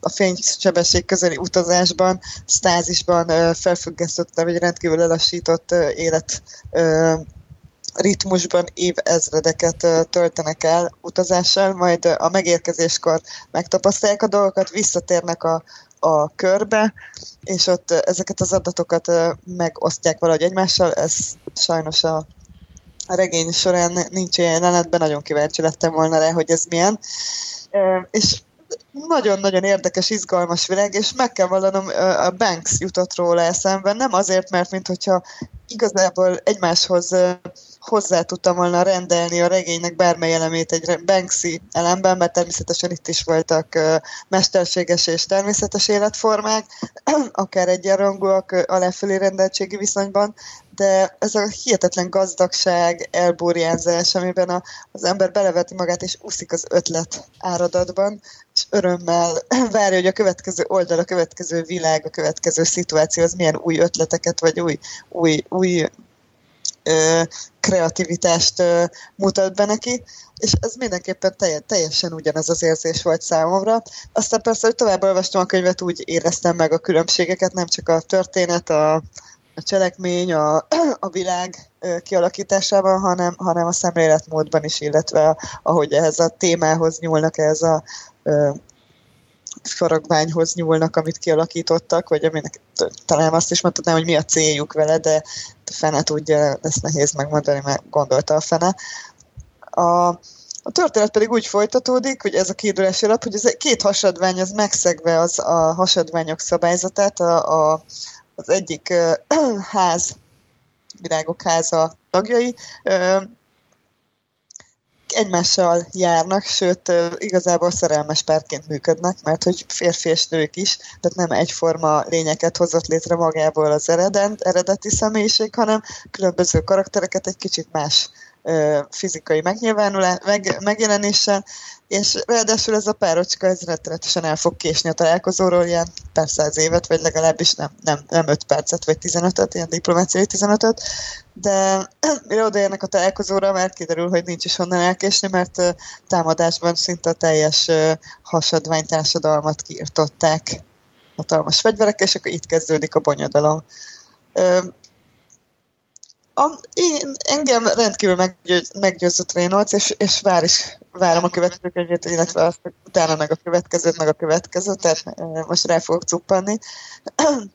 a fénysebesség közeli utazásban, stázisban felfüggesztette, vagy rendkívül lelassított élet ritmusban évezredeket töltenek el utazással, majd a megérkezéskor megtapasztalják a dolgokat, visszatérnek a, a körbe, és ott ezeket az adatokat megosztják valahogy egymással, ez sajnos a, a regény során nincs ilyen jelenetben, nagyon kíváncsi lettem volna rá, hogy ez milyen. És nagyon-nagyon érdekes, izgalmas világ, és meg kell vallanom, a Banks jutott róla eszembe, nem azért, mert mintha igazából egymáshoz hozzá tudtam volna rendelni a regénynek bármely elemét egy Banksy elemben, mert természetesen itt is voltak mesterséges és természetes életformák, akár egyenrangúak a lefelé rendeltségi viszonyban, de ez a hihetetlen gazdagság, elburjánzás, amiben a, az ember beleveti magát és úszik az ötlet áradatban, és örömmel várja, hogy a következő oldal, a következő világ, a következő szituáció az milyen új ötleteket, vagy új, új, új ö, kreativitást ö, mutat be neki, és ez mindenképpen telj, teljesen ugyanez az érzés volt számomra. Aztán persze, hogy tovább olvastam a könyvet, úgy éreztem meg a különbségeket, nem csak a történet, a, a cselekmény, a, a világ kialakításában, hanem, hanem a szemléletmódban is, illetve ahogy ehhez a témához nyúlnak, ez a faragványhoz nyúlnak, amit kialakítottak, vagy aminek talán azt is mondhatnám, hogy mi a céljuk vele, de a fene tudja, ezt nehéz megmondani, mert gondolta a fene. A, a történet pedig úgy folytatódik, hogy ez a kiindulási alap, hogy ez két hasadvány az megszegve az a hasadványok szabályzatát, a, a, az egyik uh, ház, virágok háza tagjai, uh, egymással járnak, sőt, igazából szerelmes párként működnek, mert hogy férfi és nők is, tehát nem egyforma lényeket hozott létre magából az eredet, eredeti személyiség, hanem különböző karaktereket egy kicsit más fizikai megnyilvánulás, meg, megjelenéssel, és ráadásul ez a párocska ez rettenetesen el fog késni a találkozóról, ilyen pár száz évet, vagy legalábbis nem, nem, nem 5 percet, vagy 15-öt, ilyen diplomáciai 15-öt, de mire odaérnek a találkozóra, már kiderül, hogy nincs is honnan elkésni, mert támadásban szinte a teljes hasadványtársadalmat kiirtották. Hatalmas fegyverek, és akkor itt kezdődik a bonyodalom A, én, engem rendkívül meggyőz, meggyőzött Reynolds, és, és vár is, várom a következő könyvét, illetve azt utána meg a következőt, meg a következőt, tehát most rá fogok cuppanni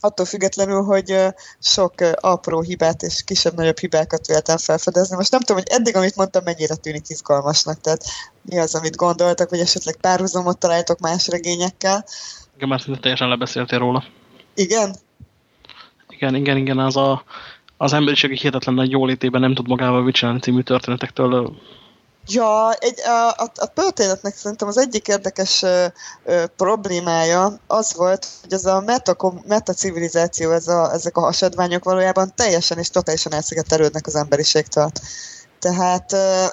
attól függetlenül, hogy sok apró hibát és kisebb-nagyobb hibákat véltem felfedezni. Most nem tudom, hogy eddig, amit mondtam, mennyire tűnik izgalmasnak, tehát mi az, amit gondoltak, vagy esetleg párhuzamot találtok más regényekkel. Igen, mert teljesen lebeszéltél róla. Igen? Igen, igen, igen, az a, az emberiség hihetetlen nagy jólétében nem tud magával viccelni című történetektől Ja, egy, a, a, a történetnek szerintem az egyik érdekes ö, ö, problémája az volt, hogy ez a meta, meta civilizáció, ez a, ezek a hasadványok valójában teljesen és totálisan elszigetelődnek az emberiségtől. Tehát ö,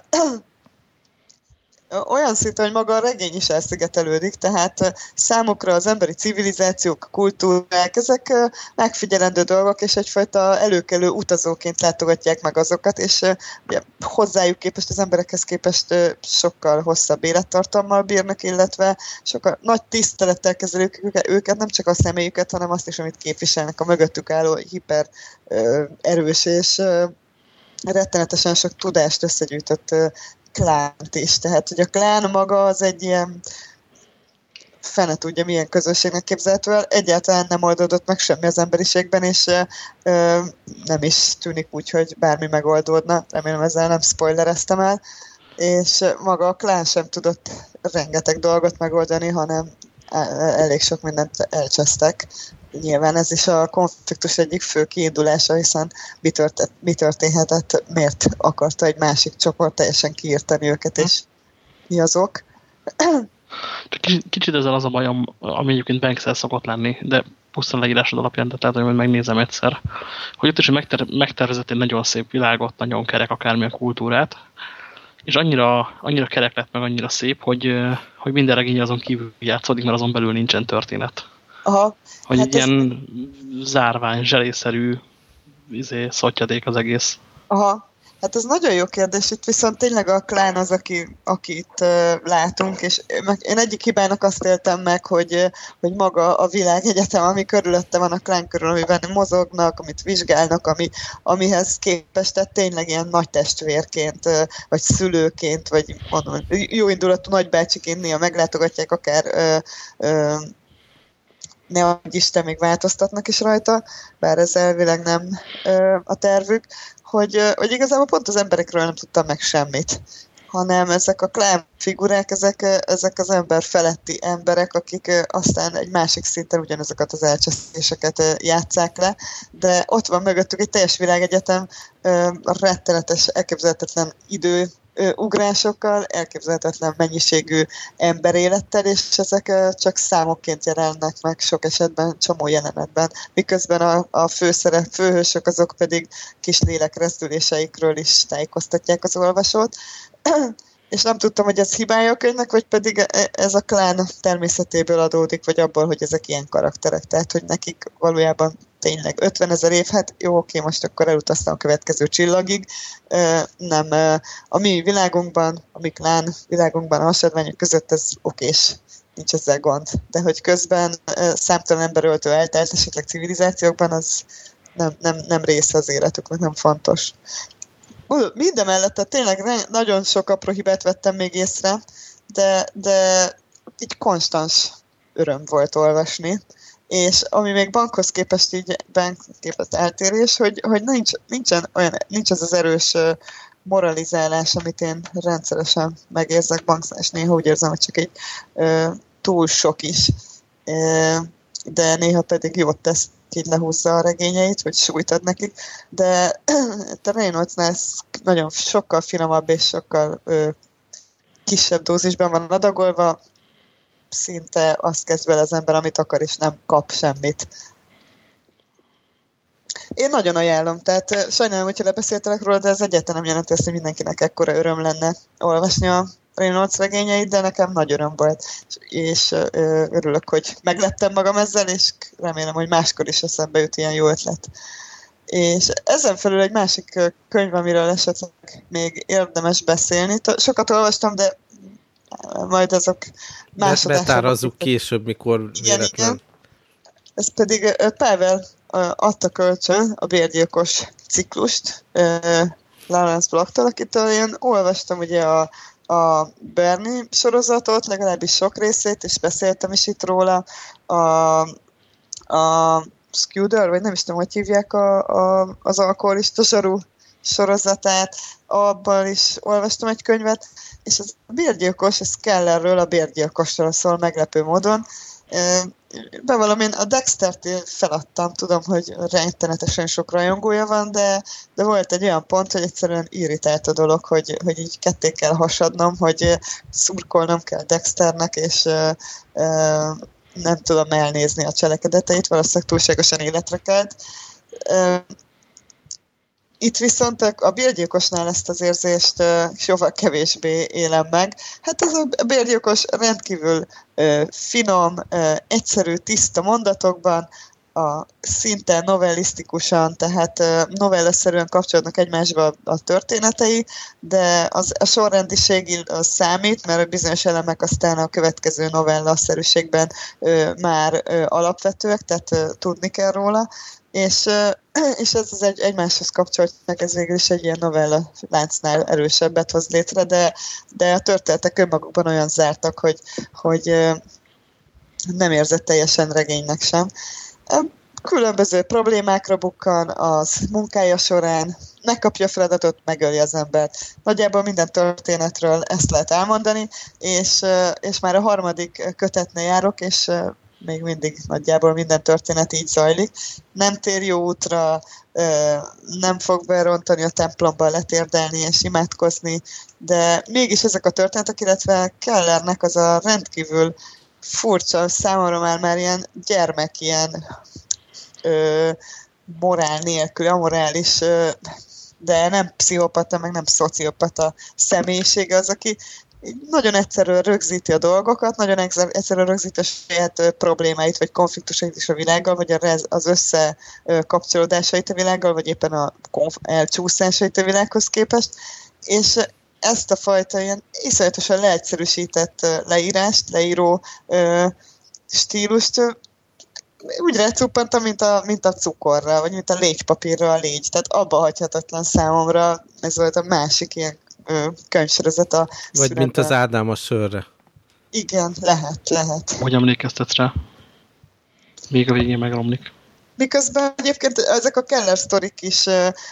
olyan szinten, hogy maga a regény is elszigetelődik, tehát számukra az emberi civilizációk, kultúrák, ezek megfigyelendő dolgok, és egyfajta előkelő utazóként látogatják meg azokat, és ugye, hozzájuk képest, az emberekhez képest sokkal hosszabb élettartammal bírnak, illetve sokkal nagy tisztelettel kezelik őket, nem csak a személyüket, hanem azt is, amit képviselnek a mögöttük álló hiper erős és rettenetesen sok tudást összegyűjtött klánt is. Tehát, hogy a klán maga az egy ilyen fene tudja, milyen közösségnek képzelhető el. Egyáltalán nem oldódott meg semmi az emberiségben, és ö, nem is tűnik úgy, hogy bármi megoldódna. Remélem ezzel nem spoilereztem el. És maga a klán sem tudott rengeteg dolgot megoldani, hanem elég sok mindent elcsesztek. Nyilván ez is a konfliktus egyik fő kiindulása, hiszen mi, történt, mi történhetett, miért akarta egy másik csoport teljesen kiírtani őket, és mi azok. Kicsit ezzel az a bajom, ami egyébként banks szokott lenni, de pusztán leírásod alapján, de lehet, hogy megnézem egyszer, hogy ott is megter megtervezett egy nagyon szép világot, nagyon kerek akármilyen kultúrát, és annyira, annyira kerek lett meg, annyira szép, hogy, hogy minden regény azon kívül játszódik, mert azon belül nincsen történet. Aha. Hogy hát ilyen ez... zárvány, zselészerű izé, szottyadék az egész. Aha. Hát ez nagyon jó kérdés, itt viszont tényleg a klán az, aki, akit uh, látunk, és én egyik hibának azt éltem meg, hogy, hogy maga a világegyetem, ami körülötte van a klán körül, amiben mozognak, amit vizsgálnak, ami, amihez képest, tehát tényleg ilyen nagy testvérként, vagy szülőként, vagy mondom, jó indulatú nagybácsiként néha meglátogatják akár uh, uh, ne adj Isten, még változtatnak is rajta, bár ez elvileg nem ö, a tervük, hogy, hogy igazából pont az emberekről nem tudtam meg semmit hanem ezek a klán figurák, ezek, ezek az ember feletti emberek, akik aztán egy másik szinten ugyanazokat az elcsesztéseket játszák le, de ott van mögöttük egy teljes világegyetem, rettenetes, elképzelhetetlen idő ugrásokkal, elképzelhetetlen mennyiségű emberélettel, és ezek csak számokként jelennek meg sok esetben, csomó jelenetben, miközben a, a főszerep, főhősök azok pedig kis lélekrezdüléseikről is tájékoztatják az olvasót. és nem tudtam, hogy ez hibája a könyvnek, vagy pedig e, ez a klán természetéből adódik, vagy abból, hogy ezek ilyen karakterek. Tehát, hogy nekik valójában tényleg 50 ezer év, hát jó, oké, most akkor elutaztam a következő csillagig. Nem, a mi világunkban, a mi klán világunkban, a hasadványok között ez okés, nincs ezzel gond. De hogy közben számtalan ember öltő eltelt, esetleg civilizációkban, az nem, nem, nem része az életüknek, nem fontos. Minden mellett, tényleg nagyon sok apró hibát vettem még észre, de, de így konstans öröm volt olvasni és ami még bankhoz képest így bank képest eltérés, hogy, hogy nincs, nincsen olyan, nincs az az erős moralizálás, amit én rendszeresen megérzek banknál, és néha úgy érzem, hogy csak egy ö, túl sok is, ö, de néha pedig jót tesz, így lehúzza a regényeit, vagy sújt ad nekik, de a Reynoldsnál nagyon sokkal finomabb és sokkal ö, kisebb dózisban van adagolva, szinte azt kezd vele az ember, amit akar, és nem kap semmit. Én nagyon ajánlom, tehát sajnálom, hogyha lebeszéltelek róla, de ez egyáltalán nem jelenti azt, hogy mindenkinek ekkora öröm lenne olvasni a Reynolds regényeit, de nekem nagy öröm volt, és ö, örülök, hogy meglettem magam ezzel, és remélem, hogy máskor is eszembe jut ilyen jó ötlet. És ezen felül egy másik könyv, amiről esetleg még érdemes beszélni. Sokat olvastam, de majd azok másodások. Betárazzuk később, mikor igen, véletlen. Igen. Ez pedig Pavel adta kölcsön a bérgyilkos ciklust Lawrence Blacktól, akitől én olvastam ugye a, a Bernie sorozatot, legalábbis sok részét, és beszéltem is itt róla. A, a Scudder, vagy nem is tudom, hogy hívják a, a, az alkoholista zsarú sorozatát, abban is olvastam egy könyvet, és az a bérgyilkos, ez Kellerről, a bérgyilkosról szól meglepő módon. Bevallom, én a Dexter-t feladtam, tudom, hogy rettenetesen sok rajongója van, de, de volt egy olyan pont, hogy egyszerűen irritált a dolog, hogy, hogy így ketté kell hasadnom, hogy szurkolnom kell Dexternek, és nem tudom elnézni a cselekedeteit, valószínűleg túlságosan életre kelt. Itt viszont a bérgyilkosnál ezt az érzést sokkal kevésbé élem meg. Hát ez a bérgyilkos rendkívül finom, egyszerű, tiszta mondatokban, a szinte novellisztikusan, tehát novellaszerűen kapcsolódnak egymásba a történetei, de az, a sorrendiség az számít, mert a bizonyos elemek aztán a következő novellaszerűségben már ö, alapvetőek, tehát tudni kell róla, és, és ez az egy, egymáshoz kapcsoltnak, ez végül is egy ilyen novella láncnál erősebbet hoz létre, de, de a történetek önmagukban olyan zártak, hogy, hogy nem érzett teljesen regénynek sem. Különböző problémákra bukkan az munkája során, megkapja a feladatot, megöli az embert. Nagyjából minden történetről ezt lehet elmondani, és, és már a harmadik kötetnél járok, és még mindig nagyjából minden történet így zajlik. Nem tér jó útra, nem fog berontani a templomba, letérdelni és imádkozni, de mégis ezek a történetek, illetve Kellernek az a rendkívül furcsa, számomra már, már ilyen gyermek, ilyen ö, morál nélkül, amorális, ö, de nem pszichopata, meg nem szociopata személyisége az, aki nagyon egyszerűen rögzíti a dolgokat, nagyon egyszerűen rögzíti a saját problémáit, vagy konfliktusait is a világgal, vagy az összekapcsolódásait a világgal, vagy éppen a elcsúszásait a világhoz képest, és ezt a fajta ilyen iszonyatosan leegyszerűsített leírást, leíró stílust úgy rácuppantam, mint a, mint a cukorra, vagy mint a légypapírra a légy. Tehát abba hagyhatatlan számomra ez volt a másik ilyen könyvsorozat a Vagy születben. mint az Ádám a sörre. Igen, lehet, lehet. Hogy emlékeztetsz rá? Még a végén megromlik. Miközben egyébként ezek a Keller sztorik is,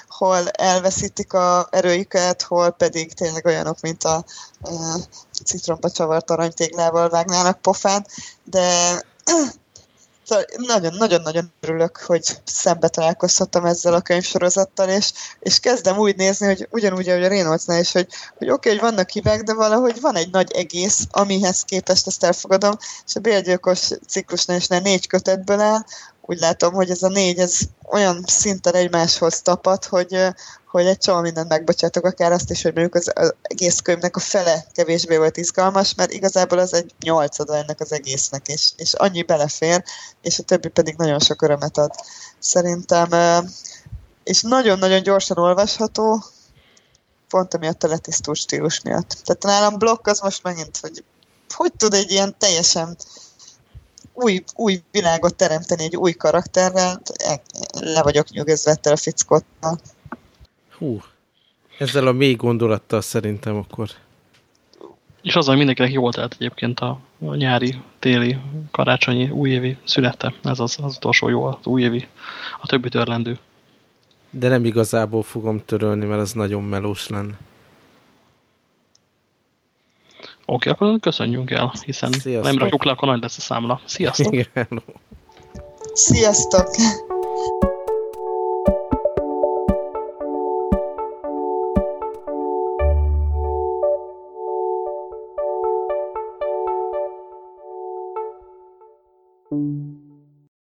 hol elveszítik a erőiket, hol pedig tényleg olyanok, mint a, a citromba csavart aranytéglával vágnának pofán, de nagyon-nagyon-nagyon örülök, hogy szembe találkozhattam ezzel a könyvsorozattal, és, és kezdem úgy nézni, hogy ugyanúgy, ahogy a Reynoldsnál is, hogy, hogy oké, okay, hogy vannak hibák, de valahogy van egy nagy egész, amihez képest ezt elfogadom, és a bérgyilkos ciklusnál is négy kötetből áll, úgy látom, hogy ez a négy, ez olyan szinten egymáshoz tapad, hogy, hogy egy csomó mindent megbocsátok, akár azt is, hogy mondjuk az, az egész könyvnek a fele kevésbé volt izgalmas, mert igazából az egy nyolcada ennek az egésznek, és, és annyi belefér, és a többi pedig nagyon sok örömet ad. Szerintem, és nagyon-nagyon gyorsan olvasható, pont amiatt a letisztult stílus miatt. Tehát nálam blokk az most megint, hogy hogy tud egy ilyen teljesen új, új világot teremteni egy új karakterrel, le vagyok nyugodva ettől a fickóttal. Hú, ezzel a mély gondolattal szerintem akkor. És azzal mindenkinek jól telt egyébként a, a nyári, téli, karácsonyi, újévi szünete. Ez az, az utolsó jó, az újévi, a többi törlendő. De nem igazából fogom törölni, mert az nagyon melós lenne. Oké, akkor köszönjünk el, hiszen Sziasztok. nem rakjuk le, akkor nagy lesz a számla. Sziasztok! Igen. Sziasztok!